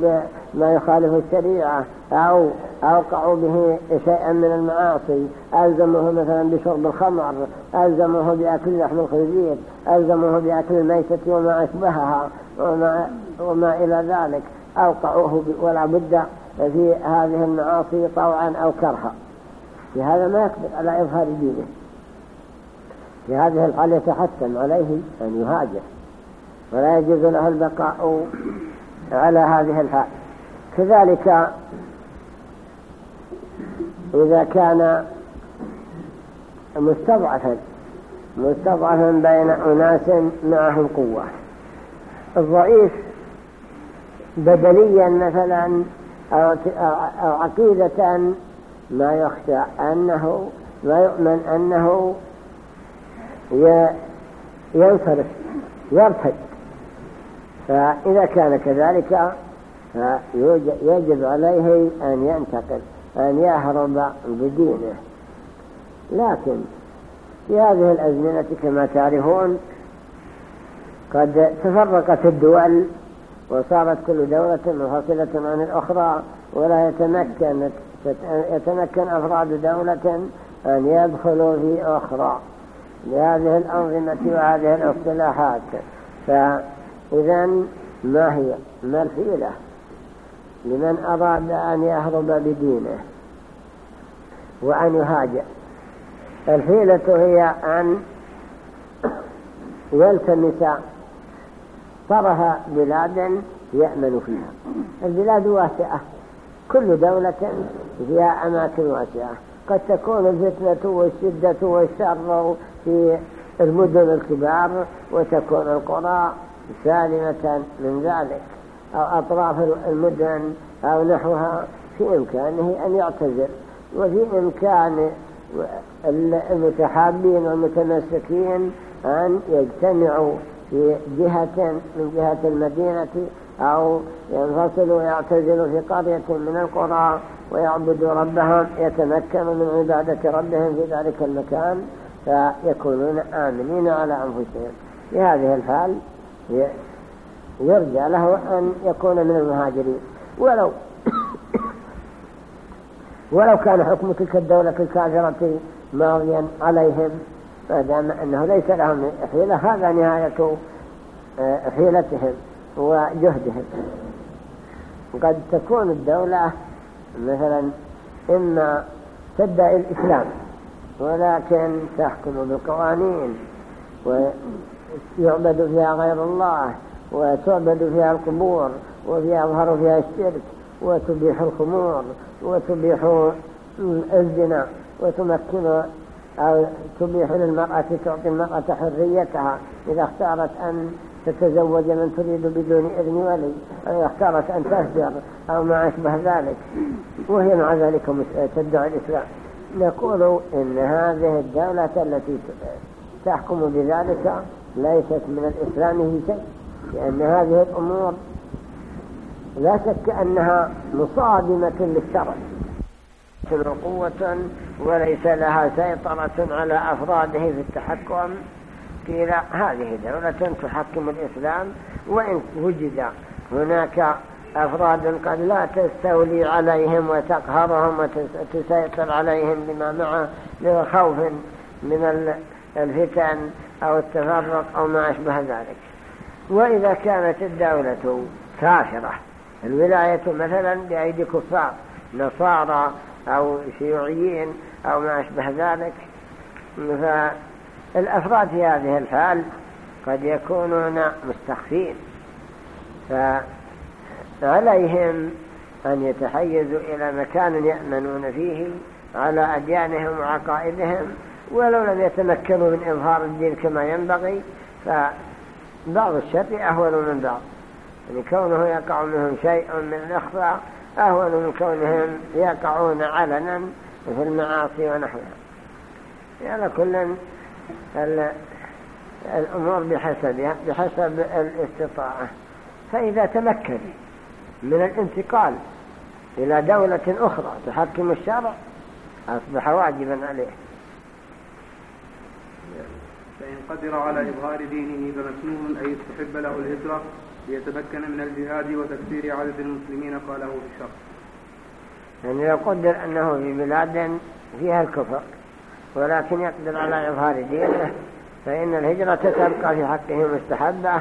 بما يخالف الشريعة أو أوقعوا به شيئا من المعاصي. ألزموه مثلا بشرب الخمر ألزموه بأكل لحم الخنزير ألزموه بأكل الميتة وما أشبهها وما, وما إلى ذلك. أوقعوه ولا بد في هذه المعاصي طوعا أو كرها. في هذا ما يقدر على إظهار دينه. في هذه الحال يتحتم عليه أن يهاجر. ولا يجوز له البقاء على هذه الحال. كذلك إذا كان مستضعفا مستضعفا بين أناس معهم قوة الضعيف بدنيا مثلا أو عقيدة ما يخشى أنه ما يؤمن أنه ينصرف يرتد. فإذا كان كذلك فيجب عليه أن ينتقل أن يهرب بدينه. لكن في هذه الأزمنة كما تعرفون قد تفرقت الدول وصارت كل دولة منفصلة عن الأخرى ولا يتمكن يتمكن أفراد دولة أن يدخلوا في أخرى. لهذه الأنظمة وهذه الاصطلاحات. فإذا ما هي؟ ما لمن أراد أن يهرب بدينه وأن يهاجر. الحيلة هي أن يلتمس طرف بلاد يأمن فيها. البلاد واسعة. كل دولة فيها أماكن واسعة. قد تكون الفتنة والشدة والشر في المدن الكبار وتكون القرى سالمة من ذلك. أو أطراف المدن أو نحوها في إمكانه أن يعتذر وفي إمكان المتحابين والمتمسكين أن يجتمعوا في جهة من جهة المدينة أو ينفصلوا ويعتزلوا في قرية من القرى ويعبدوا ربهم يتمكنوا من عبادة ربهم في ذلك المكان. فيكونون آمنين على أنفسهم. في هذه الحال يرجى له أن يكون من المهاجرين. ولو ولو كان حكم تلك الدولة الكافرة ماضيا عليهم ما دام أنه ليس لهم حيلة هذا نهاية آه، حيلتهم وجهدهم. قد تكون الدولة مثلا إما تدعي الإسلام ولكن تحكم بالقوانين ويعبد فيها غير الله وتعبد فيها القبور ويظهر فيها الشرك وتبيح الخمور وتبيح الزنا وتمكن أو تبيح للمرأة تعطي المرأة حريتها إذا اختارت أن تتزوج من تريد بدون إذن ولي أو اختارت أن تهجر أو ما أشبه ذلك. وهي مع ذلك تدعي الإسلام. نقول إن هذه الدولة التي تحكم بذلك ليست من الإسلام في شيء لأن هذه الأمور لا شك أنها مصادمة للشرع. قوة وليس لها سيطرة على أفراده في التحكم. قيل هذه دولة تحكم الإسلام وإن وجد هناك أفراد قد لا تستولي عليهم وتقهرهم وتسيطر عليهم لما معه لخوف من الفتن أو التفرق أو ما أشبه ذلك. وإذا كانت الدولة كافرة الولاية مثلا بأيدي كفار نصارى أو شيوعيين أو ما أشبه ذلك فالأفراد في هذه الحال قد يكونون مستخفين. فعليهم أن يتحيزوا إلى مكان يأمنون فيه على أديانهم وعقائدهم ولو لم يتمكنوا من إظهار الدين كما ينبغي فبعض الشر أهون من بعض. يعني كونه يقع منهم شيء من الإخفاء أهون من كونهم يقعون علنا في المعاصي ونحوها. يعني كل الأمور بحسبها بحسب الاستطاعة. فإذا تمكن من الانتقال إلى دولة أخرى تحكم الشرع. أصبح واجبا عليه. فإن قدر على إظهار دينه فمسنون أن يستحب له الهجرة ليتمكن من الجهاد وتكثير عدد المسلمين قاله في الشرع. يعني لو قدر أنه في بلاد فيها الكفر ولكن يقدر على إظهار دينه فإن الهجرة تبقى في حقه مستحبة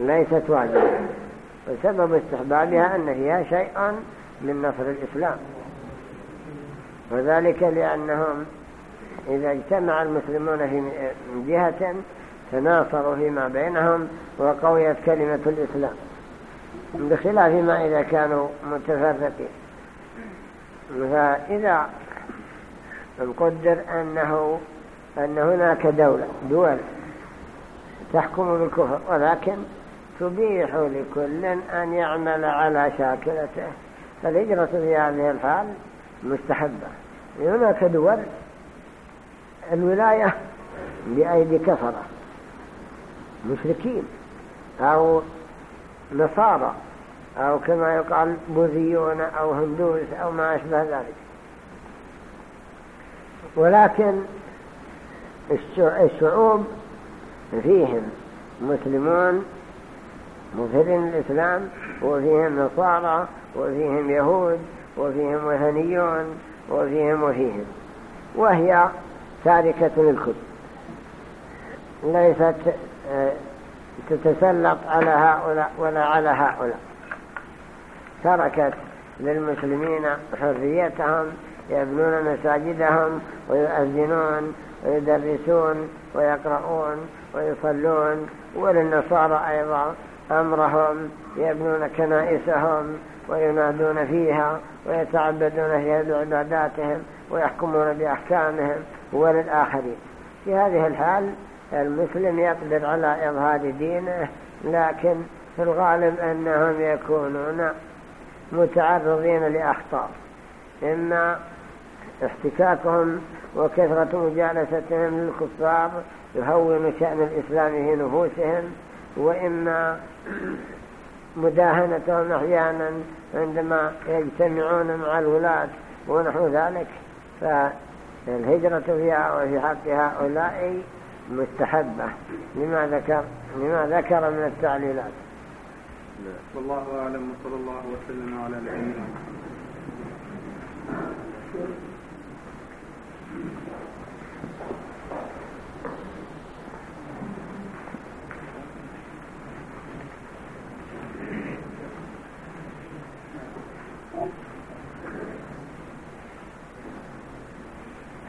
ليست واجبة. وسبب استحبابها أن فيها شيء من نصر الإسلام. وذلك لأنهم إذا اجتمع المسلمون في جهة تناصروا فيما بينهم وقويت كلمة الإسلام. بخلاف ما إذا كانوا متفرقين. فإذا قدر أنه أن هناك دولة دول تحكم بالكفر ولكن تبيح لكل أن يعمل على شاكلته. فالهجرة في هذه الحال مستحبة. هناك دول الولاية بأيدي كفرة مشركين أو نصارى أو كما يقال بوذيون أو هندوس أو ما أشبه ذلك. ولكن الشعوب فيهم مسلمون مظهرين الإسلام وفيهم نصارى وفيهم يهود وفيهم وثنيون وفيهم وفيهم. وهي تاركة للكل ليست آه، تتسلط على هؤلاء ولا على هؤلاء. تركت للمسلمين حريتهم يبنون مساجدهم ويؤذنون ويدرسون ويقرؤون ويصلون وللنصارى أيضا. أمرهم يبنون كنائسهم وينادون فيها ويتعبدون فيها بعباداتهم ويحكمون بأحكامهم وللآخرين. في هذه الحال المسلم يقدر على إظهار دينه لكن في الغالب أنهم يكونون متعرضين لأخطار إما احتكاكهم وكثرة مجالستهم للكفار يهون شأن الإسلام في نفوسهم وإما مداهنتهم أحيانا عندما يجتمعون مع الولاة ونحو ذلك فالهجرة فيها وفي حق هؤلاء مستحبة. لما ذكر لما ذكر من التعليلات. والله أعلم وصلى الله وسلم على نبينا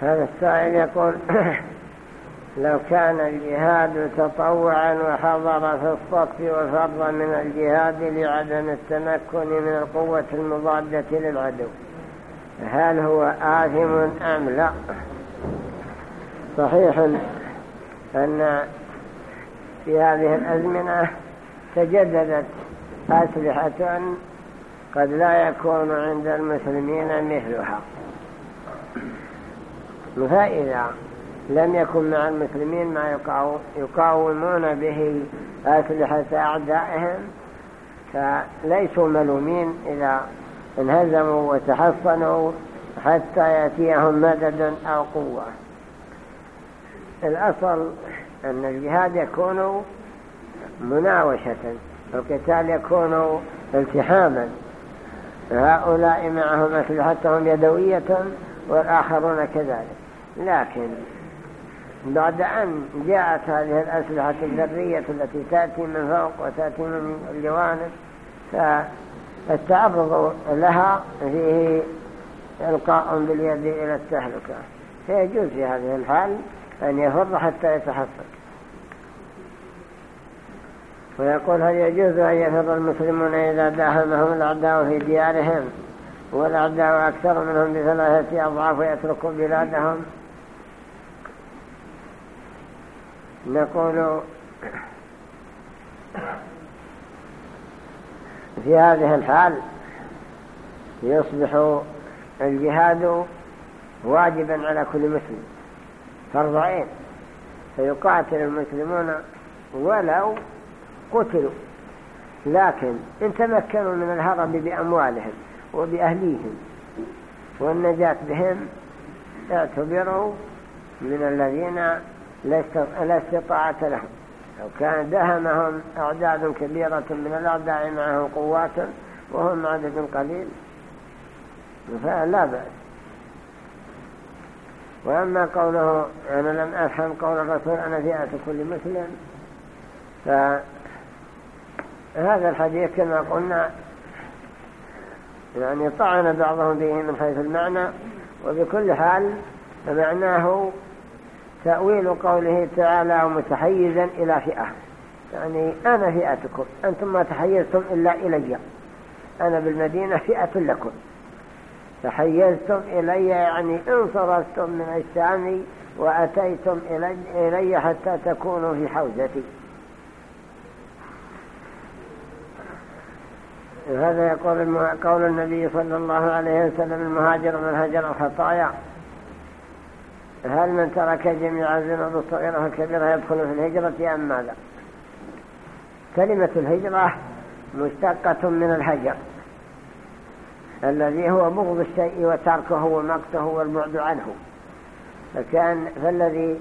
هذا السائل يقول لو كان الجهاد تطوعا وحضر في الصف وفر من الجهاد لعدم التمكن من القوة المضادة للعدو هل هو آثم أم لا؟ صحيح أن في هذه الأزمنة تجددت أسلحة قد لا يكون عند المسلمين مثلها. فإذا لم يكن مع المسلمين ما يقاومون به أسلحة أعدائهم. فليسوا ملومين إذا انهزموا وتحصنوا حتى يأتيهم مدد أو قوة. الأصل أن الجهاد يكون مناوشة القتال يكون التحاما. هؤلاء معهم أسلحتهم يدوية والآخرون كذلك. لكن بعد أن جاءت هذه الأسلحة الذرية التي تأتي من فوق وتأتي من الجوانب فالتعرض لها فيه إلقاء باليد إلى التهلكة. فيجوز في هذه الحال أن يفر حتى يتحصل ويقول هل يجوز أن يفر المسلمون إذا داهمهم الأعداء في ديارهم والأعداء أكثر منهم بثلاثة أضعاف ويتركوا بلادهم؟ نقول في هذه الحال يصبح الجهاد واجبا على كل مسلم فرض عين فيقاتل المسلمون ولو قتلوا لكن إن تمكنوا من الهرب بأموالهم وبأهليهم والنجاة بهم اعتبروا من الذين لا استطاعة لهم. لو كان دهمهم أعداد كبيرة من الأعداء معهم قوات وهم عدد قليل فلا بأس. وأما قوله أنا لم أفهم قول الرسول أنا فئة كل مسلم فهذا الحديث كما قلنا يعني طعن بعضهم به من حيث المعنى وبكل حال فمعناه تأويل قوله تعالى متحيزا إلى فئة. يعني أنا فئتكم أنتم ما تحيزتم إلا إلي. أنا بالمدينة فئة لكم. تحيزتم إلي يعني انصرفتم من الشام وأتيتم إلي حتى تكونوا في حوزتي. هذا يقول قول النبي صلى الله عليه وسلم المهاجر من هجر الخطايا. هل من ترك جميع الذنوب الصغيرة والكبيرة يدخل في الهجرة أم ماذا؟ كلمة الهجرة مشتقة من الهجر. الذي هو بغض الشيء وتركه ومقته والبعد عنه. فكان فالذي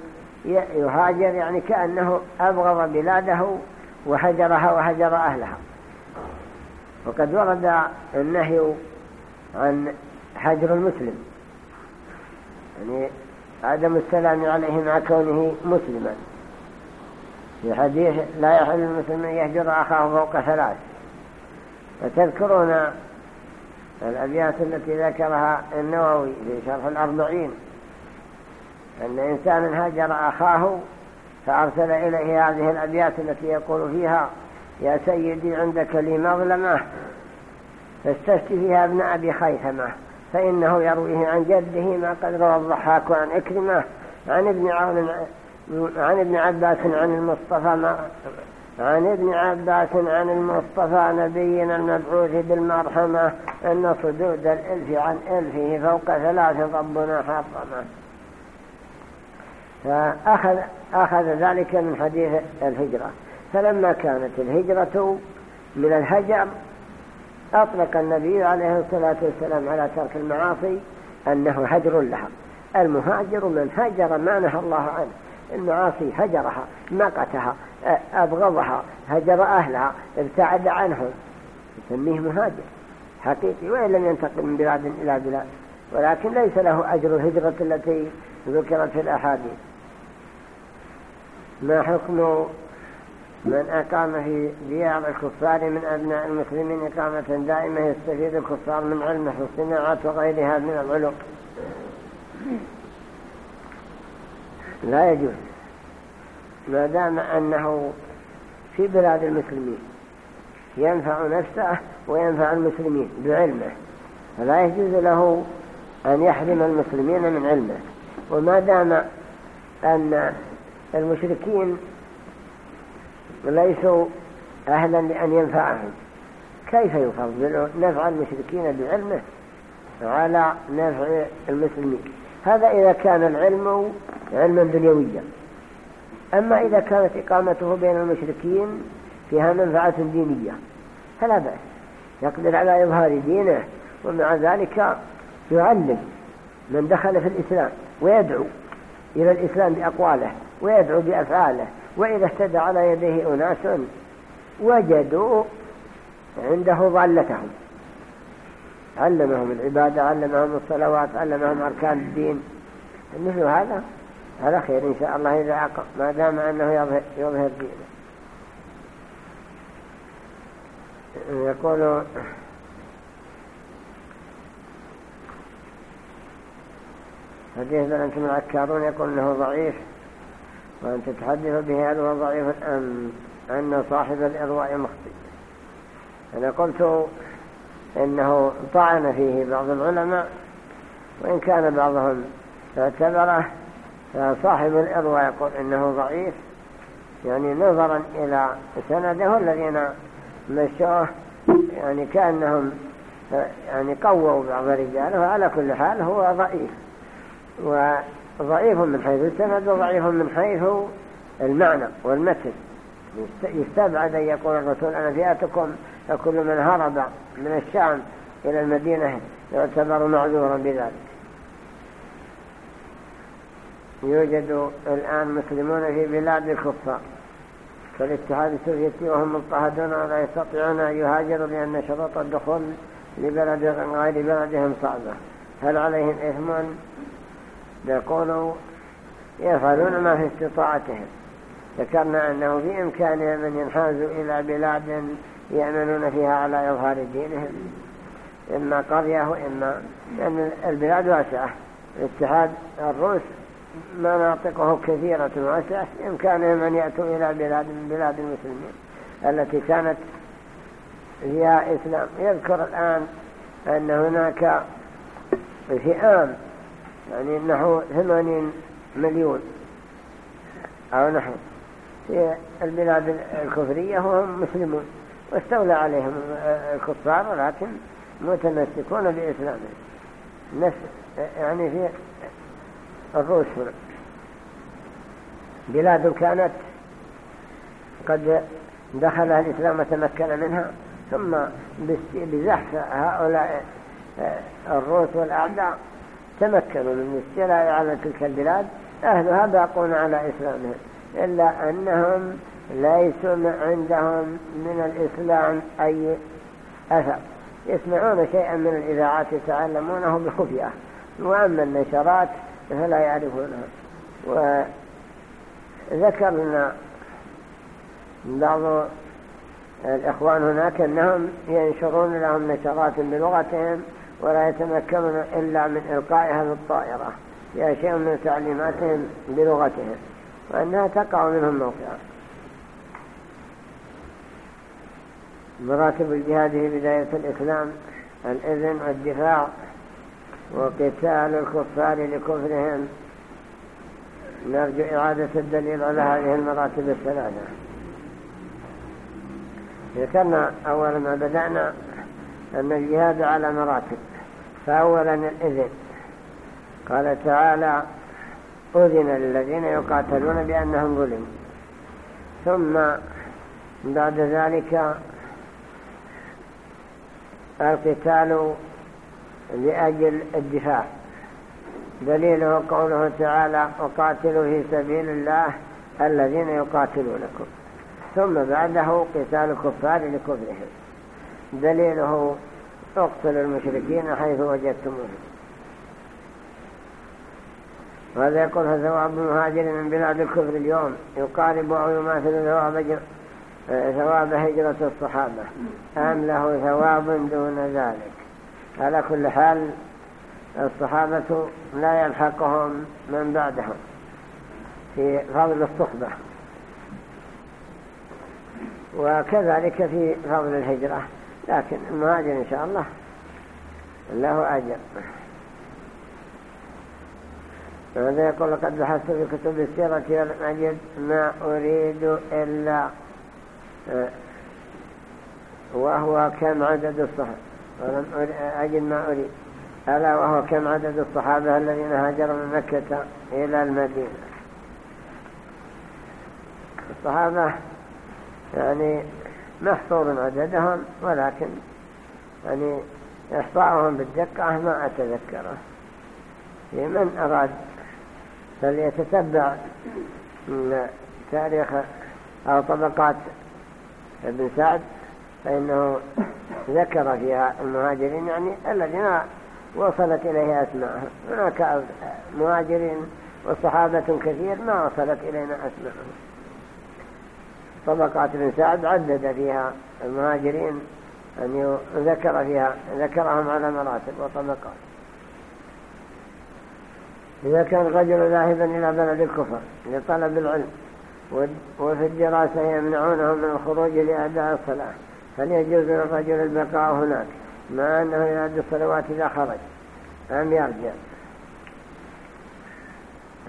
يهاجر يعني كأنه أبغض بلاده وهجرها وهجر أهلها. وقد ورد النهي عن حجر المسلم. يعني عدم السلام عليه مع كونه مسلما. في حديث لا يحل المسلم أن يهجر أخاه فوق ثلاث. فتذكرون الأبيات التي ذكرها النووي في شرح الأربعين. أن إنسانا هاجر أخاه فأرسل إليه هذه الأبيات التي يقول فيها يا سيدي عندك لي مظلمة فاستفتي فيها ابن أبي خيثمة. فإنه يرويه عن جده ما قد روى الضحاك عن إكرمة عن ابن عون عن ابن عباس عن المصطفى عن ابن عباس عن المصطفى نبينا المبعوث بالمرحمة أن صدود الإلف عن إلفه فوق ثلاث ربنا حرمه فأخذ أخذ ذلك من حديث الهجرة. فلما كانت الهجرة من الهجر أطلق النبي عليه الصلاة والسلام على ترك المعاصي أنه هجر لها. المهاجر من هجر ما نهى الله عنه. المعاصي هجرها مقتها أبغضها هجر أهلها ابتعد عنهم. يسميه مهاجر. حقيقي وإن لم ينتقل من بلاد إلى بلاد. ولكن ليس له أجر الهجرة التي ذكرت في الأحاديث. ما حكم من أقام في ديار الكفار من أبناء المسلمين إقامة دائمة يستفيد الكفار من علمه الصناعات وغيرها من العلوم. لا يجوز. ما دام أنه في بلاد المسلمين ينفع نفسه وينفع المسلمين بعلمه فلا يجوز له أن يحرم المسلمين من علمه. وما دام أن المشركين ليسوا أهلا لأن ينفعهم. كيف يفضل نفع المشركين بعلمه على نفع المسلمين؟ هذا إذا كان العلم علما دنيويا. أما إذا كانت إقامته بين المشركين فيها منفعة دينية فلا بأس. يقدر على إظهار دينه ومع ذلك يعلم من دخل في الإسلام ويدعو إلى الإسلام بأقواله ويدعو بأفعاله. وإذا اهتدى على يديه أناس وجدوا عنده ضالتهم. علمهم العبادة علمهم الصلوات علمهم أركان الدين. مثل هذا على خير إن شاء الله إذا عقب ما دام أنه يظهر, يظهر دينه. يقول حديث بل أنتم العكارون يقول أنه ضعيف. وأن تتحدث به هل هو ضعيف أم أن صاحب الإرواء مخطئ أنا قلت إنه طعن فيه بعض العلماء وإن كان بعضهم اعتبره فصاحب الإرواء يقول إنه ضعيف يعني نظرا إلى سنده الذين مشوه يعني كأنهم يعني قووا بعض رجاله وعلى كل حال هو ضعيف. وضعيف من حيث السند وضعيف من حيث المعنى والمتن. يستبعد أن يقول الرسول أنا فئتكم فكل من هرب من الشام إلى المدينة يعتبر معذورا بذلك. يوجد الآن مسلمون في بلاد الكفار. كالاتحاد السوفيتي وهم مضطهدون ولا يستطيعون أن يهاجروا لأن شروط الدخول لبلد غير بلدهم صعبة. هل عليهم إثم؟ يقولوا يفعلون ما في استطاعتهم. ذكرنا أنه في إمكانهم أن ينحازوا إلى بلاد يأمنون فيها على إظهار دينهم. إما قرية وإما لأن البلاد واسعة. الاتحاد الروس مناطقه كثيرة واسعة. إمكانهم أن يأتوا إلى بلاد من بلاد المسلمين التي كانت فيها إسلام. يذكر الآن أن هناك فئام يعني نحو ثمانين مليون. أو نحو. في البلاد الكفرية وهم مسلمون. واستولى عليهم الكفار ولكن متمسكون بإسلامهم نفس يعني في الروس. بلاد كانت قد دخلها الإسلام وتمكن منها. ثم بزحف هؤلاء الروس والأعداء تمكنوا من الاستيلاء على تلك البلاد أهلها باقون على إسلامهم إلا أنهم ليسوا عندهم من الإسلام أي أثر. يسمعون شيئا من الإذاعات يتعلمونه بخفية. وأما النشرات فلا يعرفونها وذكرنا بعض الإخوان هناك أنهم ينشرون لهم نشرات بلغتهم ولا يتمكنون إلا من إلقائها بالطائرة فيها شيء من تعليماتهم بلغتهم وأنها تقع منهم موقعا. مراتب الجهاد في بداية الإسلام الإذن والدفاع وقتال الكفار لكفرهم. نرجو إعادة الدليل على هذه المراتب الثلاثة. ذكرنا أول ما بدأنا أن الجهاد على مراتب. فأولا الإذن قال تعالى أذن للذين يقاتلون بأنهم ظلموا. ثم بعد ذلك القتال لأجل الدفاع. دليله قوله تعالى وقاتلوا في سبيل الله الذين يقاتلونكم. ثم بعده قتال الكفار لكفرهم. دليله اقتلوا المشركين حيث وجدتموهم وهذا يقول ثواب المهاجر من بلاد الكفر اليوم؟ يقارب أو يماثل ثواب ثواب هجرة الصحابة. أم له ثواب دون ذلك؟ على كل حال الصحابة لا يلحقهم من بعدهم في فضل الصحبة. وكذلك في فضل الهجرة. لكن المهاجر إن شاء الله. له أجر. هذا يقول لقد بحثت في كتب السيرة ولم أجد ما أريد إلا آه، وهو كم عدد الصحب ولم أجد ما أريد. ألا وهو كم عدد الصحابة الذين هاجروا من مكة إلى المدينة. الصحابة يعني محصور عددهم ولكن يعني إحصاؤهم بالدقة ما أتذكره. في من أراد فليتتبع تاريخ أو طبقات ابن سعد فإنه ذكر فيها المهاجرين يعني الذين وصلت إليه أسماءهم هناك مهاجرين وصحابة كثير ما وصلت إلينا أسماءهم. طبقات ابن سعد عدد فيها المهاجرين أن ذكر فيها ذكرهم على مراتب وطبقات. إذا كان رجل ذاهبا إلى بلد الكفر لطلب العلم وفي الدراسة يمنعونه من الخروج لأداء الصلاة فليجوز للرجل البقاء هناك مع أنه يؤدي الصلوات إذا خرج؟ أم يرجع؟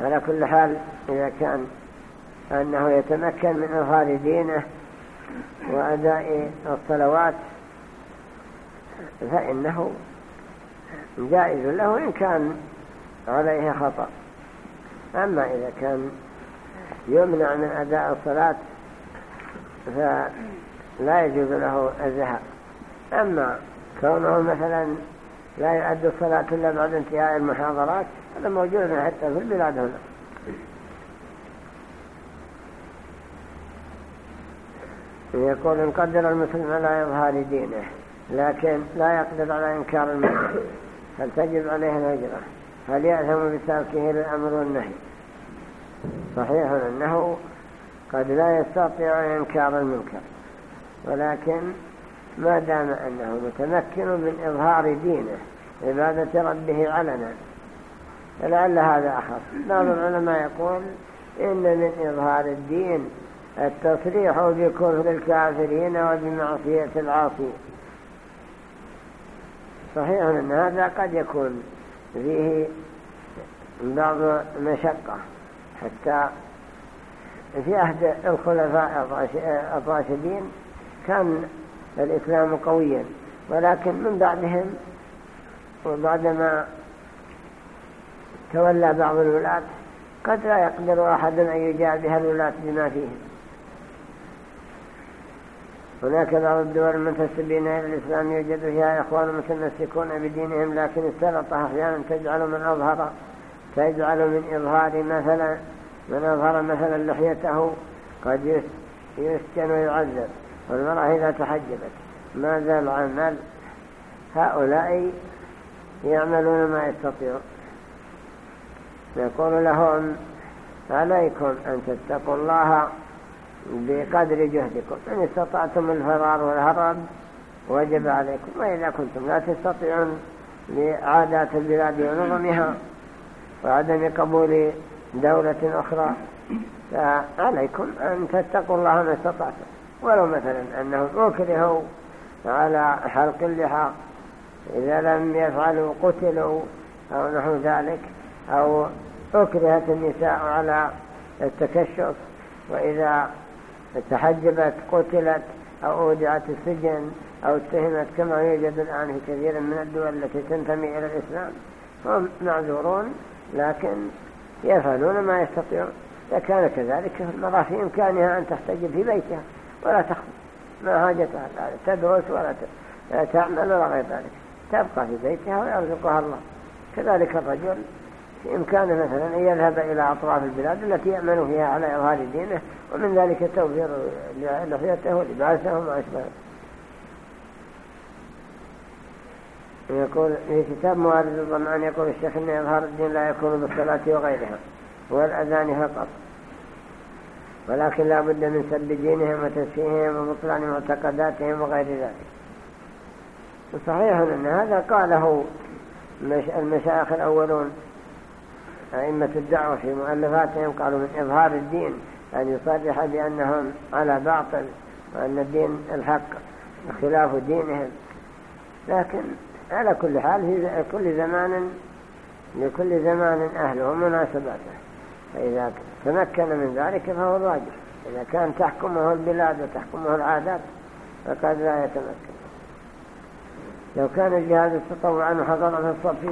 على كل حال إذا كان أنه يتمكن من إظهار دينه وأداء الصلوات فإنه جائز له إن كان عليه خطأ. أما إذا كان يمنع من أداء الصلاة فلا يجوز له الذهاب. أما كونه مثلا لا يؤدي الصلاة إلا بعد انتهاء المحاضرات هذا موجود حتى في البلاد هنا. يقول قدر المسلم على إظهار دينه لكن لا يقدر على إنكار المنكر هل تجب عليه الهجرة هل يأثم بتركه للأمر والنهي؟ صحيح أنه قد لا يستطيع إنكار المنكر ولكن ما دام أنه متمكن من إظهار دينه عبادة ربه علنا فلعل هذا أخف. بعض العلماء يقول إن من إظهار الدين التصريح بكفر الكافرين وبمعصية العاصي. صحيح أن هذا قد يكون فيه بعض مشقة حتى في عهد الخلفاء الراشدين كان الإسلام قويا ولكن من بعدهم وبعدما تولى بعض الولاة قد لا يقدر أحد أن يجابه الولاة بما فيهم. هناك بعض الدول المنتسبين إلى الإسلام يوجد فيها إخوان متمسكون بدينهم لكن السلطة أحيانا تجعل من أظهر تجعل من إظهار مثلا من أظهر مثلا لحيته قد يسكن ويعذب. والمرأة إذا تحجبت ماذا العمل هؤلاء يعملون ما يستطيعون يقول لهم عليكم أن تتقوا الله بقدر جهدكم. إن استطعتم الفرار والهرب وجب عليكم. وإذا كنتم لا تستطيعون لعادات البلاد ونظمها وعدم قبول دولة أخرى فعليكم أن تتقوا الله ما استطعتم. ولو مثلا أنهم أكرهوا على حلق اللحى إذا لم يفعلوا قتلوا أو نحو ذلك أو أكرهت النساء على التكشف وإذا تحجبت قتلت أو أودعت السجن أو اتهمت كما يوجد الآن في كثير من الدول التي تنتمي إلى الإسلام. هم معذورون لكن يفعلون ما يستطيعون. إذا كان كذلك المرأة في إمكانها أن تحتجب في بيتها ولا تخرج ما حاجتها تدرس ولا تعمل ولا غير ذلك. تبقى في بيتها ويرزقها الله. كذلك الرجل في إمكانه مثلا أن يذهب إلى أطراف البلاد التي يأمن فيها على إظهار دينه ومن ذلك توفير لحيته ولباسه وما يقول في كتاب موارد الضمان يقول الشيخ أن إظهار الدين لا يكون بالصلاة وغيرها والأذان فقط. ولكن لا بد من سب دينهم وتسفيههم وبطلان معتقداتهم وغير ذلك. صحيح أن هذا قاله المشايخ الأولون. أئمة الدعوة في مؤلفاتهم قالوا من إظهار الدين أن يصرح بأنهم على باطل وأن الدين الحق خلاف دينهم. لكن على كل حال في كل زمان لكل زمان أهله ومناسباته. فإذا تمكن من ذلك فهو الواجب. إذا كان تحكمه البلاد وتحكمه العادات فقد لا يتمكن. لو كان الجهاد تطوعا وحضر في الصف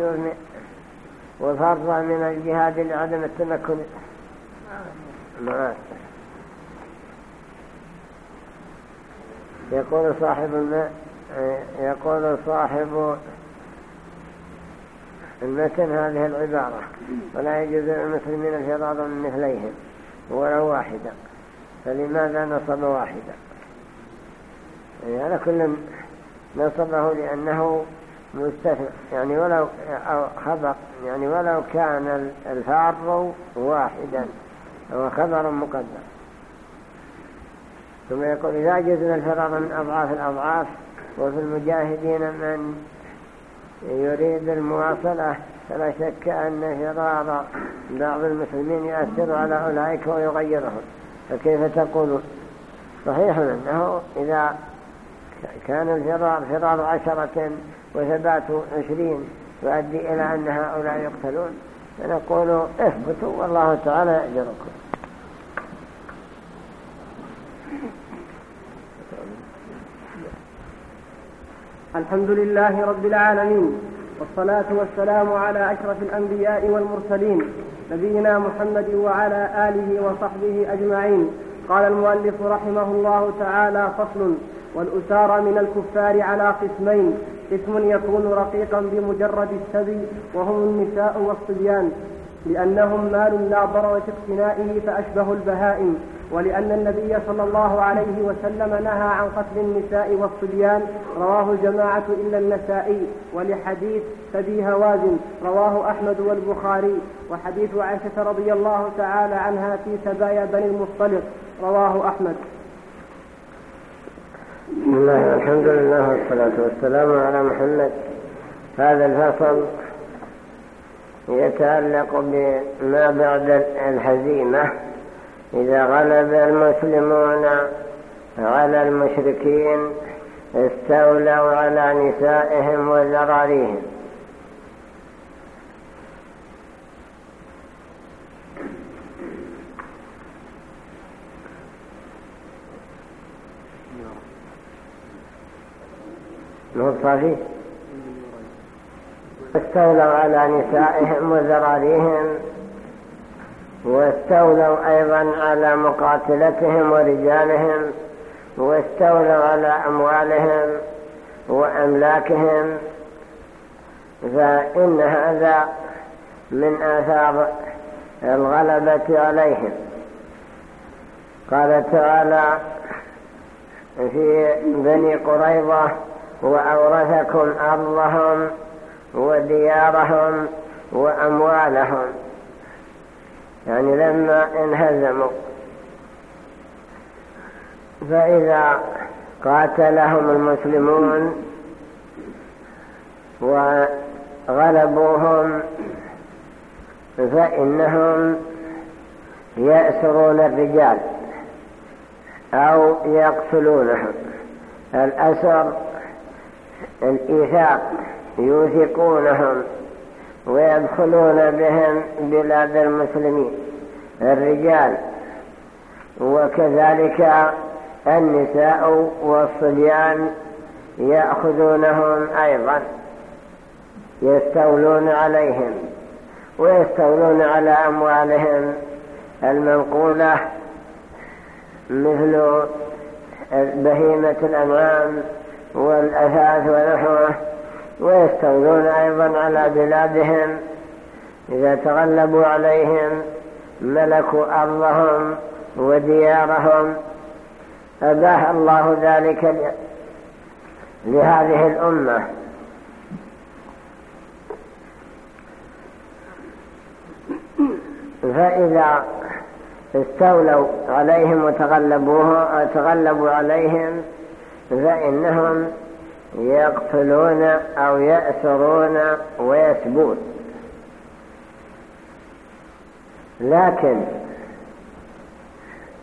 وفرضا من الجهاد لعدم التمكن. يقول صاحب الماء يقول صاحب المتن هذه العبارة ولا يجوز للمسلمين الفرار من مثليهم ولو واحدا. فلماذا نصب واحدا؟ يعني كل نصبه لأنه مستثنى يعني ولو أو خبر. يعني ولو كان الفار واحدا. هو خبر مقدر ثم يقول إذا جزنا الفرار من أضعاف الأضعاف وفي المجاهدين من يريد المواصلة فلا شك أن فرار بعض المسلمين يؤثر على أولئك ويغيرهم. فكيف تقول صحيح أنه إذا كان الفرار فرار عشرة وثبات عشرين يؤدي إلى أن هؤلاء يقتلون فنقول اثبتوا والله تعالى يأجركم. الحمد لله رب العالمين والصلاة والسلام على أشرف الأنبياء والمرسلين نبينا محمد وعلى آله وصحبه أجمعين. قال المؤلف رحمه الله تعالى فصل والأسارى من الكفار على قسمين. قسم يكون رقيقا بمجرد السبي وهم النساء والصبيان. لأنهم مال لا ضرر في اقتنائه فأشبه البهائم. ولأن النبي صلى الله عليه وسلم نهى عن قتل النساء والصبيان. رواه جماعة إلا النسائي. ولحديث فبي هوازن رواه أحمد والبخاري. وحديث عائشة رضي الله تعالى عنها في سبايا بني المصطلق رواه أحمد. بسم الله الحمد لله والصلاة والسلام على محمد. هذا الفصل يتعلق بما بعد الهزيمة. إذا غلب المسلمون على المشركين استولوا على نسائهم وذراريهم نصفي استولوا على نسائهم وذراريهم واستولوا أيضا على مقاتلتهم ورجالهم واستولوا على أموالهم وأملاكهم. فإن هذا من آثار الغلبة عليهم. قال تعالى في بني قريظة وأورثكم أرضهم وديارهم وأموالهم. يعني لما انهزموا فإذا قاتلهم المسلمون وغلبوهم فإنهم يأسرون الرجال أو يقتلونهم. الأسر الإيثاق يوثقونهم ويدخلون بهم بلاد المسلمين الرجال. وكذلك النساء والصبيان يأخذونهم أيضا يستولون عليهم ويستولون على أموالهم المنقولة مثل بهيمة الأنعام والأثاث ونحوه ويستولون أيضا على بلادهم. إذا تغلبوا عليهم ملكوا أرضهم وديارهم. أباح الله ذلك لهذه الأمة. فإذا استولوا عليهم وتغلبوه تغلبوا عليهم فإنهم يقتلون أو يأسرون ويسبون لكن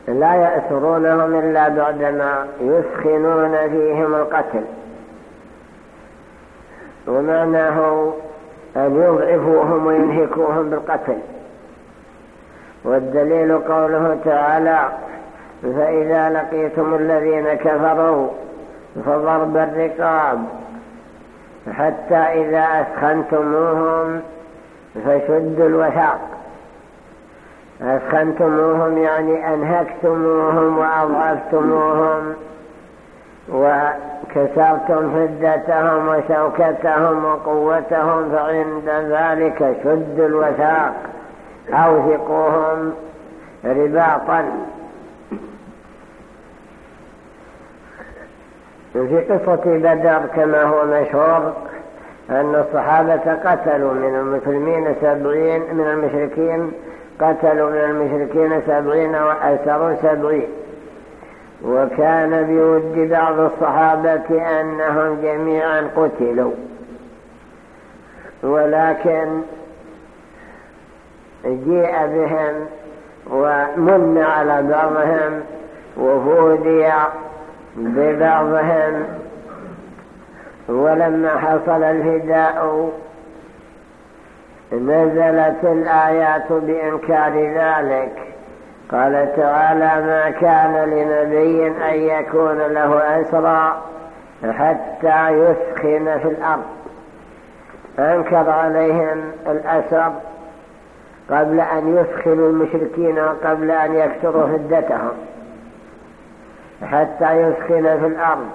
لا يأسرونهم إلا بعدما يسخنون فيهم القتل. ومعناه أن يضعفوهم وينهكوهم بالقتل. والدليل قوله تعالى فإذا لقيتم الذين كفروا فضرب الرقاب. حتى إذا أسخنتموهم فشدوا الوثاق. أسخنتموهم يعني أنهكتموهم وأضعفتموهم وكسرتم حدتهم وشوكتهم وقوتهم فعند ذلك شدوا الوثاق. أوثقوهم رباطا. في قصة بدر كما هو مشهور أن الصحابة قتلوا من المسلمين سبعين من المشركين قتلوا من المشركين سبعين وأسروا سبعين. وكان بود بعض الصحابة أنهم جميعا قتلوا. ولكن جيء بهم ومن على بعضهم وفودي ببعضهم ولما حصل الفداء. نزلت الآيات بإنكار ذلك. قال تعالى ما كان لنبي أن يكون له أسرى حتى يسخن في الأرض. أنكر عليهم الأسر قبل أن يسخنوا المشركين وقبل أن يكسروا هدتهم حتى يسخن في الأرض.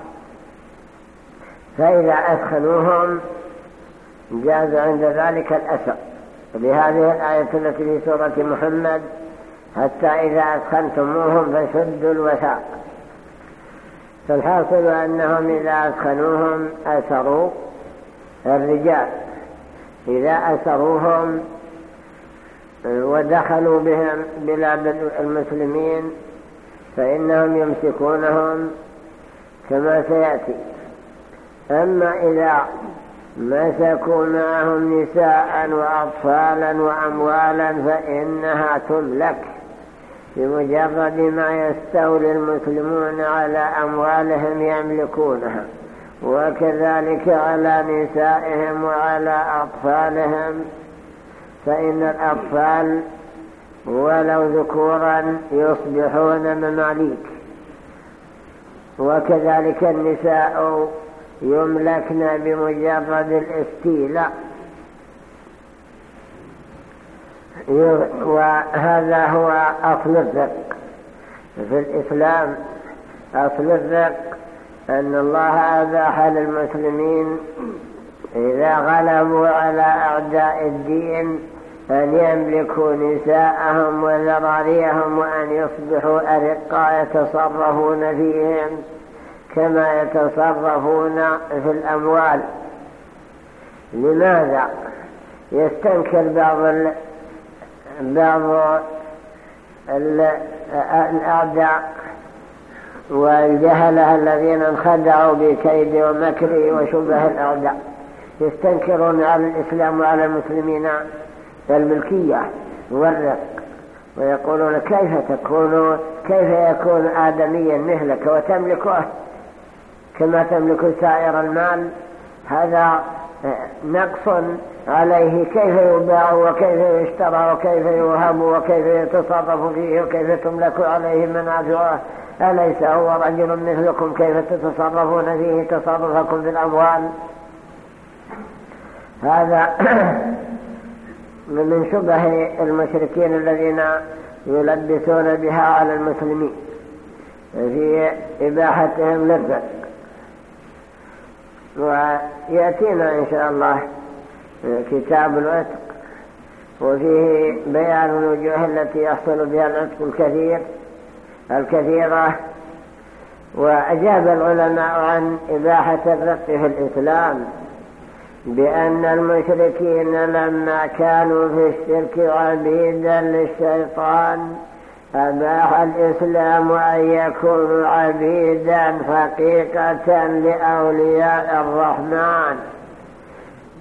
فإذا أسخنوهم جاز عند ذلك الأسر بهذه الآية التي في سورة محمد حتى إذا أسخنتموهم فشدوا الوثاق. فالحاصل أنهم إذا أسخنوهم أسروا الرجال. إذا أسروهم ودخلوا بهم بلاد المسلمين فإنهم يمسكونهم كما سيأتي. أما إذا مسكوا معهم نساء وأطفالا وأموالا فإنها تملك بمجرد ما يستولي المسلمون على أموالهم يملكونها وكذلك على نسائهم وعلى أطفالهم. فإن الأطفال ولو ذكورا يصبحون مماليك. وكذلك النساء يملكن بمجرد الاستيلاء. وهذا هو أصل الرق في الإسلام أصل الرق أن الله أباح للمسلمين إذا غلبوا على أعداء الدين أن يملكوا نساءهم وذراريهم وأن يصبحوا أرقا يتصرفون فيهم كما يتصرفون في الأموال. لماذا؟ يستنكر بعض ال... بعض الأعداء والجهلة الذين انخدعوا بكيد ومكر وشبه الأعداء. يستنكرون على الإسلام وعلى المسلمين الملكية والرق ويقولون كيف تكون كيف يكون آدميا مثلك وتملكه؟ كما تملك سائر المال. هذا نقص عليه كيف يباع وكيف يشترى وكيف يوهب وكيف يتصرف فيه وكيف تملك عليه منافعه أليس هو رجل مثلكم؟ كيف تتصرفون فيه تصرفكم في الأموال؟ هذا من شبه المشركين الذين يلبسون بها على المسلمين في إباحتهم للرق ويأتينا إن شاء الله كتاب العتق وفيه بيان الوجوه التي يحصل بها العتق الكثير الكثيرة وأجاب العلماء عن إباحة الرق في الإسلام. بأن المشركين لما كانوا في الشرك عبيدا للشيطان أباح الإسلام أن يكونوا عبيدا حقيقة لأولياء الرحمن.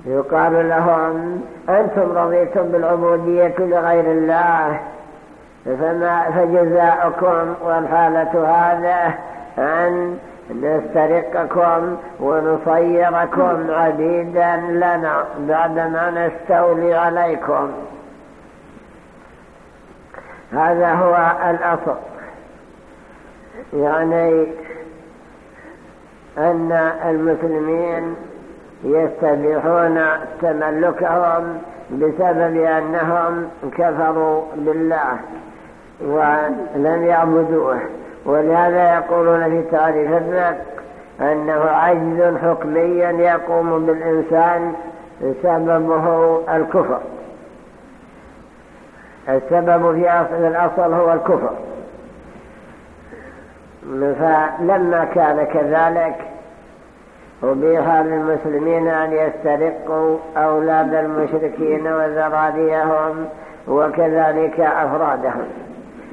يقال لهم أنتم رضيتم بالعبودية لغير الله فما فجزاؤكم والحالة هذا أن نسترقكم ونصيركم عبيدا لنا بعدما نستولي عليكم. هذا هو الأصل. يعني أن المسلمين يستبيحون تملكهم بسبب أنهم كفروا بالله ولم يعبدوه. ولهذا يقولون في تعريف الرق أنه عجز حكمي يقوم بالإنسان سببه الكفر. السبب في أصل الأصل هو الكفر. فلما كان كذلك أبيح للمسلمين أن يسترقوا أولاد المشركين وذراريهم وكذلك أفرادهم.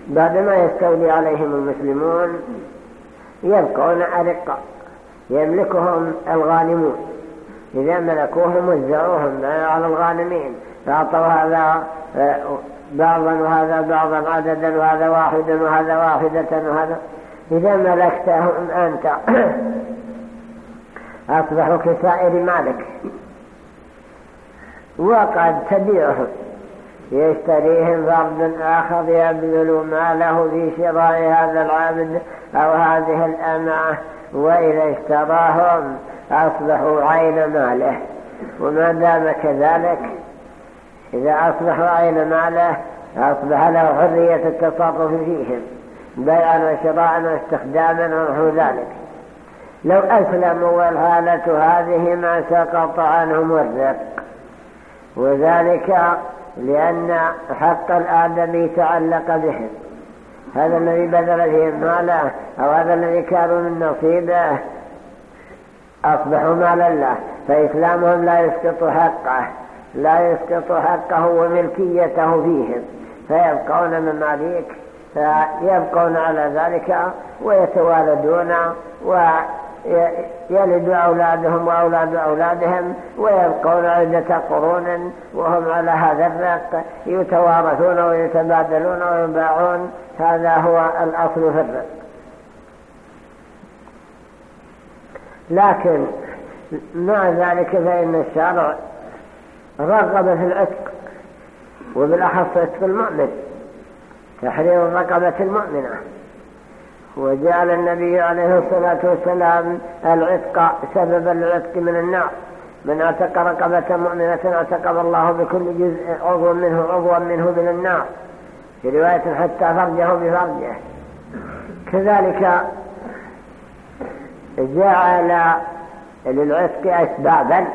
بعدما يستولي عليهم المسلمون يبقون أرقا يملكهم الغانمون. إذا ملكوهم وزعوهم على الغانمين. فأعطوا هذا بعضا وهذا بعضا عددا وهذا واحدا وهذا واحدة وهذا. إذا ملكتهم أنت. أصبحوا كسائر مالك. وقد تبيعهم. يشتريهم فرد آخر يبذل ماله في شراء هذا العبد أو هذه الأمعة وإذا اشتراهم أصبحوا عين ماله. وما دام كذلك إذا أصبحوا عين ماله أصبح له حرية التصرف فيهم بيعا وشراء واستخداما ونحو ذلك. لو أسلموا والحالة هذه ما سقط عنهم الرق. وذلك لأن حق الآدمي تعلق بهم. هذا الذي بذل فيهم ماله أو هذا الذي كانوا من نصيبه أصبحوا مالا له. فإسلامهم لا يسقط حقه لا يسقط حقه وملكيته فيهم. فيبقون مماليك فيبقون على ذلك ويتوالدون ويلد أولادهم وأولاد أولادهم ويبقون عدة قرون وهم على هذا الرق يتوارثون ويتبادلون ويباعون هذا هو الأصل في الرق. لكن مع ذلك فإن الشرع رغب في العتق وبالأخص عتق المؤمن تحرير الرقبة المؤمنة. وجعل النبي عليه الصلاة والسلام العتق سببا للعتق من النار. من اعتق رقبة مؤمنة اعتقب الله بكل جزء عضو منه عضوا منه من النار. في رواية حتى فرجه بفرجه. كذلك جعل للعتق أسبابا.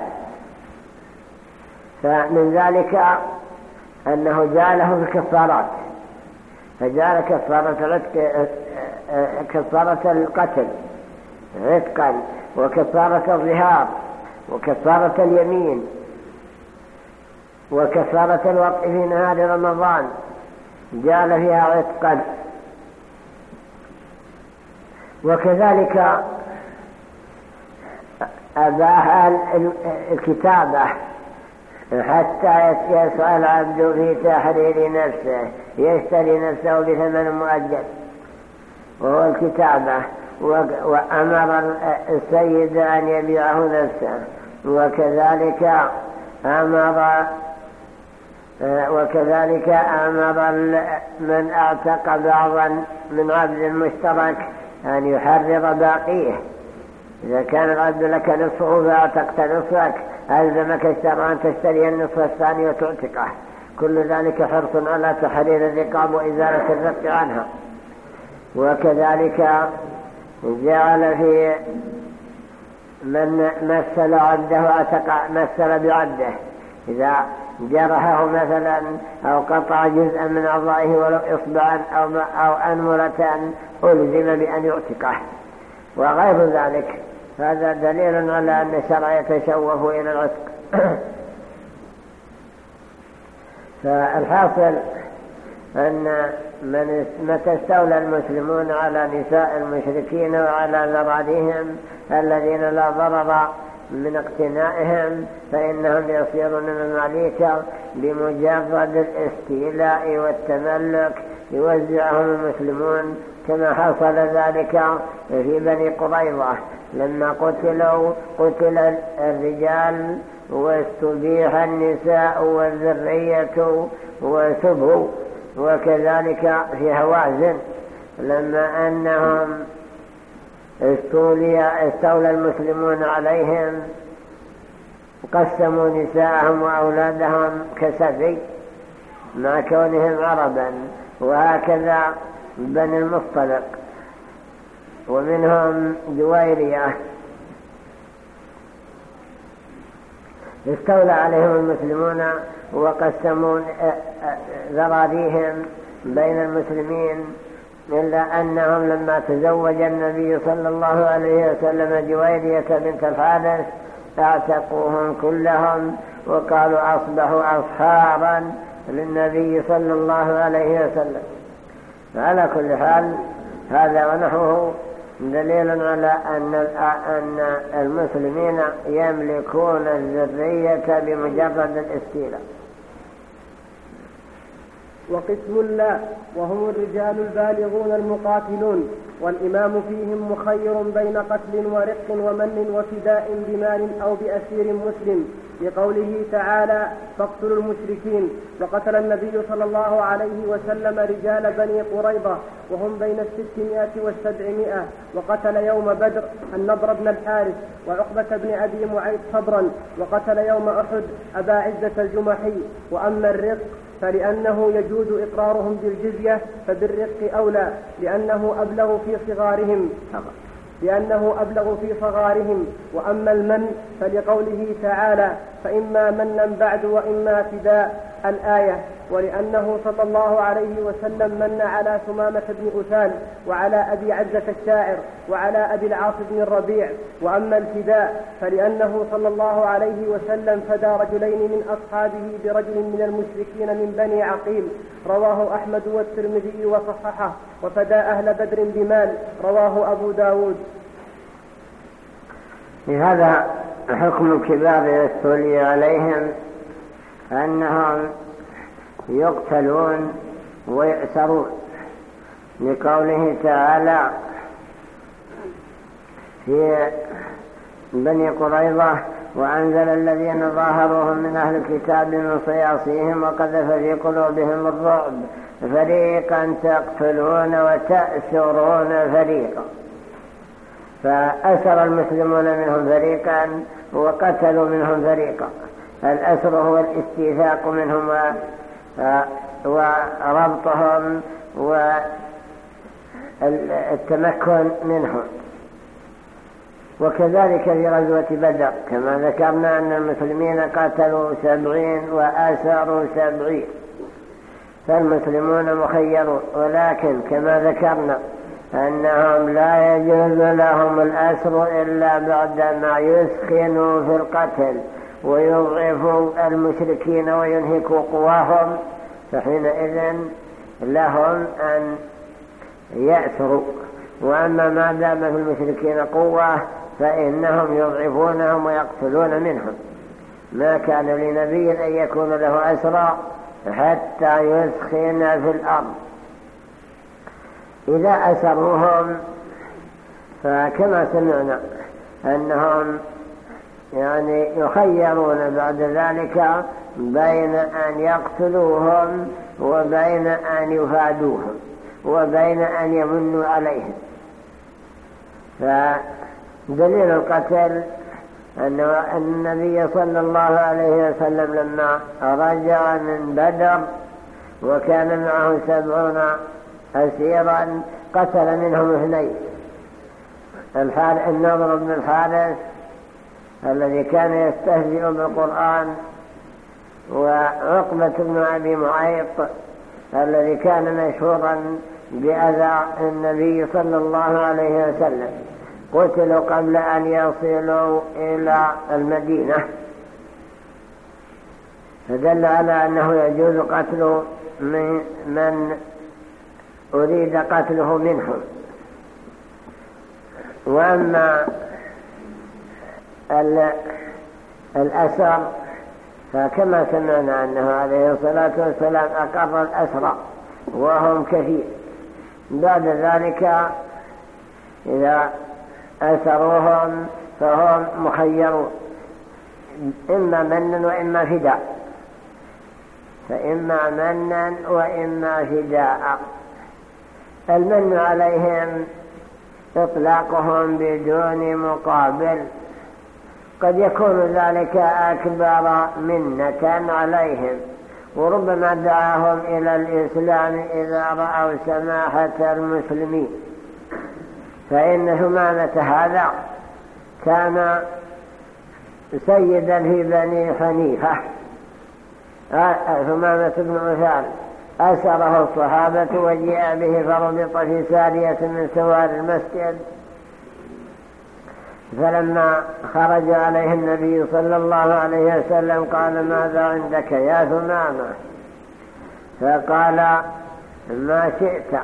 فمن ذلك أنه جعله في الكفارات. فجعل كفارة كفارة القتل عتقا وكفارة الظهار وكفارة اليمين وكفارة الوقت في نهار رمضان. جعل فيها عتقا وكذلك أباح الكتابة. حتى يسعى العبد في تحرير نفسه يشتري نفسه بثمن مؤجل. وهو الكتابة. وأمر السيد أن يبيعه نفسه. وكذلك أمر وكذلك أمر من أعتق بعضا من عبد المشترك أن يحرر باقيه. إذا كان العبد لك نصفه فأعتقت نصفك ألزمك الشرع أن تشتري النصف الثاني وتعتقه. كل ذلك حرص على تحرير الرقاب وإزالة الرق عنها. وكذلك جعل في من مثل عبده مثل بعبده إذا جرحه مثلا أو قطع جزءا من أعضائه ولو إصبعا أو, أو أنملة ألزم بأن يعتقه. وغير ذلك. هذا دليل على أن الشرع يتشوف إلى العتق. فالحاصل أن من متى استولى المسلمون على نساء المشركين وعلى ذراريهم الذين لا ضرر من اقتنائهم فإنهم يصيرون مماليكا بمجرد الاستيلاء والتملك يوزعهم المسلمون كما حصل ذلك في بني قريظة. لما قتلوا قتل الرجال واستبيح النساء والذرية وسبوا وكذلك في هوازن لما أنهم استولى المسلمون عليهم قسموا نساءهم وأولادهم كسفي مع كونهم عربا. وهكذا بني المصطلق ومنهم جويرية. استولى عليهم المسلمون وقسموا ذراريهم بين المسلمين إلا أنهم لما تزوج النبي صلى الله عليه وسلم جويرية بنت الحارث اعتقوهم كلهم وقالوا أصبحوا أصحابا للنبي صلى الله عليه وسلم. على كل حال هذا ونحوه دليل على أن أن المسلمين يملكون الذرية بمجرد الاستيلاء. وقسم لا وهم الرجال البالغون المقاتلون والإمام فيهم مخير بين قتل ورق ومن وفداء بمال أو بأسير مسلم لقوله تعالى فاقتلوا المشركين وقتل النبي صلى الله عليه وسلم رجال بني قريظة وهم بين الستمائة والسبعمائة. وقتل يوم بدر النضر بن الحارث وعقبة بن أبي معيط صبرا. وقتل يوم أحد أبا عزة الجمحي. وأما الرق فلأنه يجوز إقرارهم بالجزية فبالرق أولى لأنه أبلغ في صغارهم. لأنه أبلغ في صغارهم. وأما المن فلقوله تعالى فإما منا بعد وإما فداء. الآية ولأنه صلى الله عليه وسلم من على ثمامة بن أثال وعلى أبي عزة الشاعر وعلى أبي العاص بن الربيع وأما الفداء فلأنه صلى الله عليه وسلم فدى رجلين من أصحابه برجل من المشركين من بني عقيل رواه أحمد والترمذي وصححه وفدى أهل بدر بمال رواه أبو داود. لهذا حكم الكبار يستولي عليهم أنهم يقتلون ويأسرون. لقوله تعالى في بني قريظة وأنزل الذين ظاهروهم من أهل الكتاب من صياصيهم وقذف في قلوبهم الرعب. فريقا تقتلون وتأسرون فريقا. فأسر المسلمون منهم فريقا وقتلوا منهم فريقا. الأسر هو الاستيثاق منهم وربطهم والتمكن منهم. وكذلك في غزوة بدر كما ذكرنا أن المسلمين قتلوا سبعين وآسروا سبعين. فالمسلمون مخيرون ولكن كما ذكرنا أنهم لا يجوز لهم الأسر إلا بعدما يسخنوا في القتل. ويضعفوا المشركين وينهكوا قواهم فحينئذ لهم أن يأسروا وأما ما دام في المشركين قوة فإنهم يضعفونهم ويقتلون منهم. ما كان لنبي أن يكون له أسرى حتى يسخن في الأرض. إذا أسروهم فكما سمعنا أنهم يعني يخيرون بعد ذلك بين أن يقتلوهم وبين أن يفادوهم وبين أن يمنوا عليهم. فدليل القتل أن النبي صلى الله عليه وسلم لما رجع من بدر وكان معه سبعون أسيرا قتل منهم اثنين. النظر بن الحارث الذي كان يستهزئ بالقرآن وعقبة بن أبي معيط الذي كان مشهورا بأذى النبي صلى الله عليه وسلم. قتلوا قبل أن يصلوا إلى المدينة. فدل على أنه يجوز قتل من, من أريد قتله منهم. وأما الأسر. فكما سمعنا أنه عليه الصلاة والسلام أقر الأسرى وهم كثير. بعد ذلك إذا أسروهم فهم مخيرون. إما منا وإما فداء. فإما منا وإما فداء. المن عليهم إطلاقهم بدون مقابل. قد يكون ذلك أكبر منة عليهم وربما دعاهم إلى الإسلام إذا رأوا سماحة المسلمين. فإن ثمامة هذا كان سيدا في بني حنيفة. ثمامة بن عثال أسره الصحابة وجيء به فربط في سارية من سوار المسجد. فلما خرج عليه النبي صلى الله عليه وسلم قال ماذا عندك يا ثمامة؟ فقال ما شئت.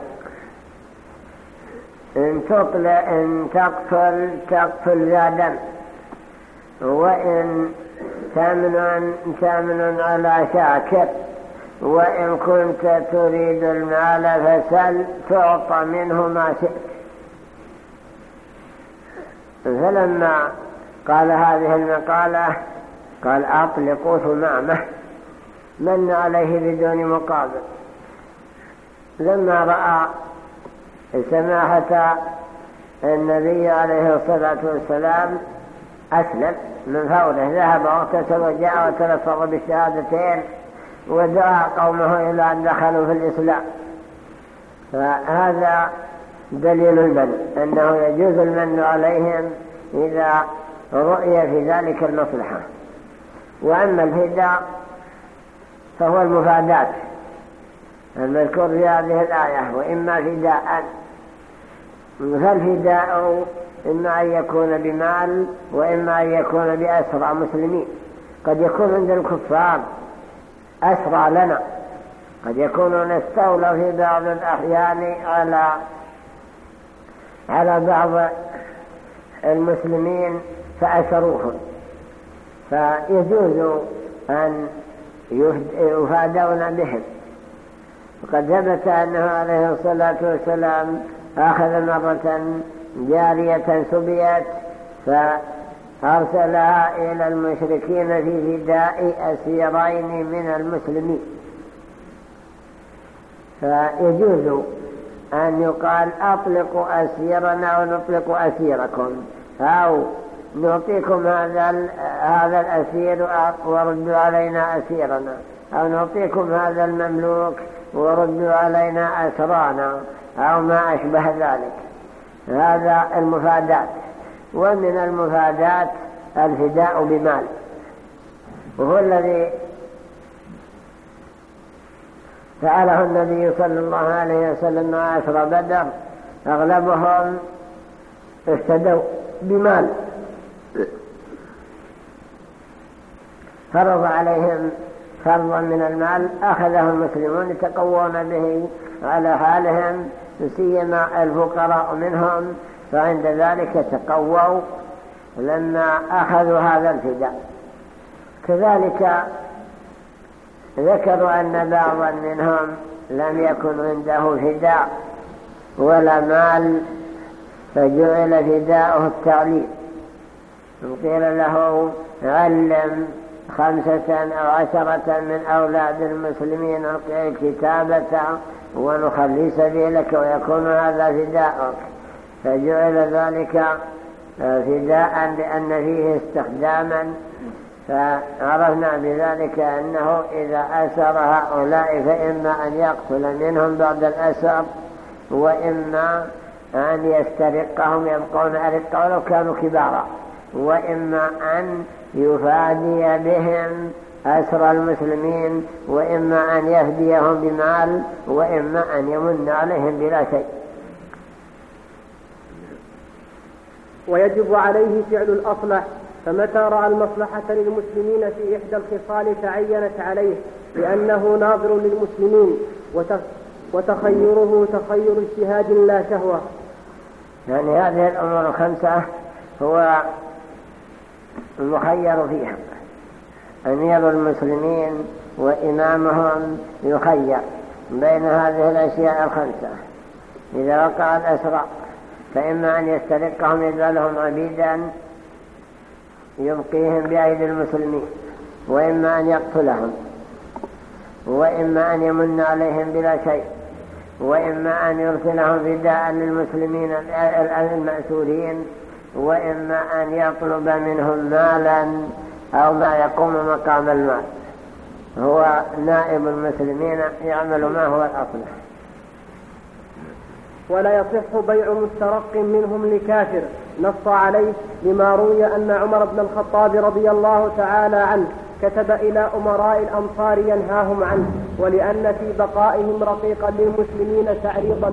إن تطل إن تقتل تقتل ذا دم وإن تمن تمن على شاكر وإن كنت تريد المال فسل تعطى منه ما شئت. فلما قال هذه المقالة قال أطلقوا ثمامة. من عليه بدون مقابل. لما رأى سماحة النبي عليه الصلاة والسلام أسلم من فوره ذهب واغتسل وجاء وتلفظ بالشهادتين ودعا قومه إلى أن دخلوا في الإسلام. فهذا دليل المن أنه يجوز المن عليهم إذا رؤي في ذلك المصلحة. وأما الهداء فهو المفادات المذكور في هذه الآية وإما فداء. فالفداء إما أن يكون بمال وإما أن يكون بأسرى مسلمين. قد يكون عند الكفار أسرى لنا. قد يكونون استولوا في بعض الأحيان على على بعض المسلمين فأسروهم فيجوز أن يفادون بهم. وقد ثبت أنه عليه الصلاة والسلام أخذ مرة جارية سبيت فأرسلها إلى المشركين في فداء أسيرين من المسلمين. فيجوز أن يقال أطلقوا أسيرنا ونطلق أسيركم. أو نعطيكم هذا هذا الأسير وردوا علينا أسيرنا. أو نعطيكم هذا المملوك وردوا علينا أسرانا. أو ما أشبه ذلك. هذا المفادات. ومن المفادات الفداء بمال. وهو الذي فعله النبي صلى الله عليه وسلم مع بدر أغلبهم افتدوا بمال. فرض عليهم فرضا من المال أخذه المسلمون يتقوون به على حالهم سيما الفقراء منهم فعند ذلك تقووا لما أخذوا هذا الفداء. كذلك ذكروا أن بعضا منهم لم يكن عنده فداء ولا مال فجعل فداؤه التعليم. قيل له علم خمسة أو عشرة من أولاد المسلمين الكتابة ونخلي سبيلك ويكون هذا فداءك فجعل ذلك فداء لأن فيه استخداما فعرفنا بذلك أنه إذا أسر هؤلاء فإما أن يقتل منهم بعد الأسر وإما أن يسترقهم يبقون أرقا ولو كانوا كبارا وإما أن يفادي بهم أسر المسلمين وإما أن يهديهم بمال وإما أن يمن عليهم بلا شيء. ويجب عليه فعل الأصلح فمتى رأى المصلحة للمسلمين في إحدى الخصال تعينت عليه لأنه ناظر للمسلمين وتخيره تخير اجتهاد لا شهوة. يعني هذه الأمور الخمسة هو المخير فيها. أمير المسلمين وإمامهم يخير بين هذه الأشياء الخمسة. إذا وقع الأسرى فإما أن يسترقهم يجعلهم عبيدا يبقيهم بأيدي المسلمين وإما أن يقتلهم وإما أن يمن عليهم بلا شيء وإما أن يرسلهم فداء للمسلمين المأسورين وإما أن يطلب منهم مالا أو ما يقوم مقام المال هو نائب المسلمين يعمل ما هو الأصلح. ولا يصح بيع مسترق منهم لكافر. نص عليه لما روي أن عمر بن الخطاب رضي الله تعالى عنه كتب إلى أمراء الأمصار ينهاهم عنه ولأن في بقائهم رقيقا للمسلمين تعريضا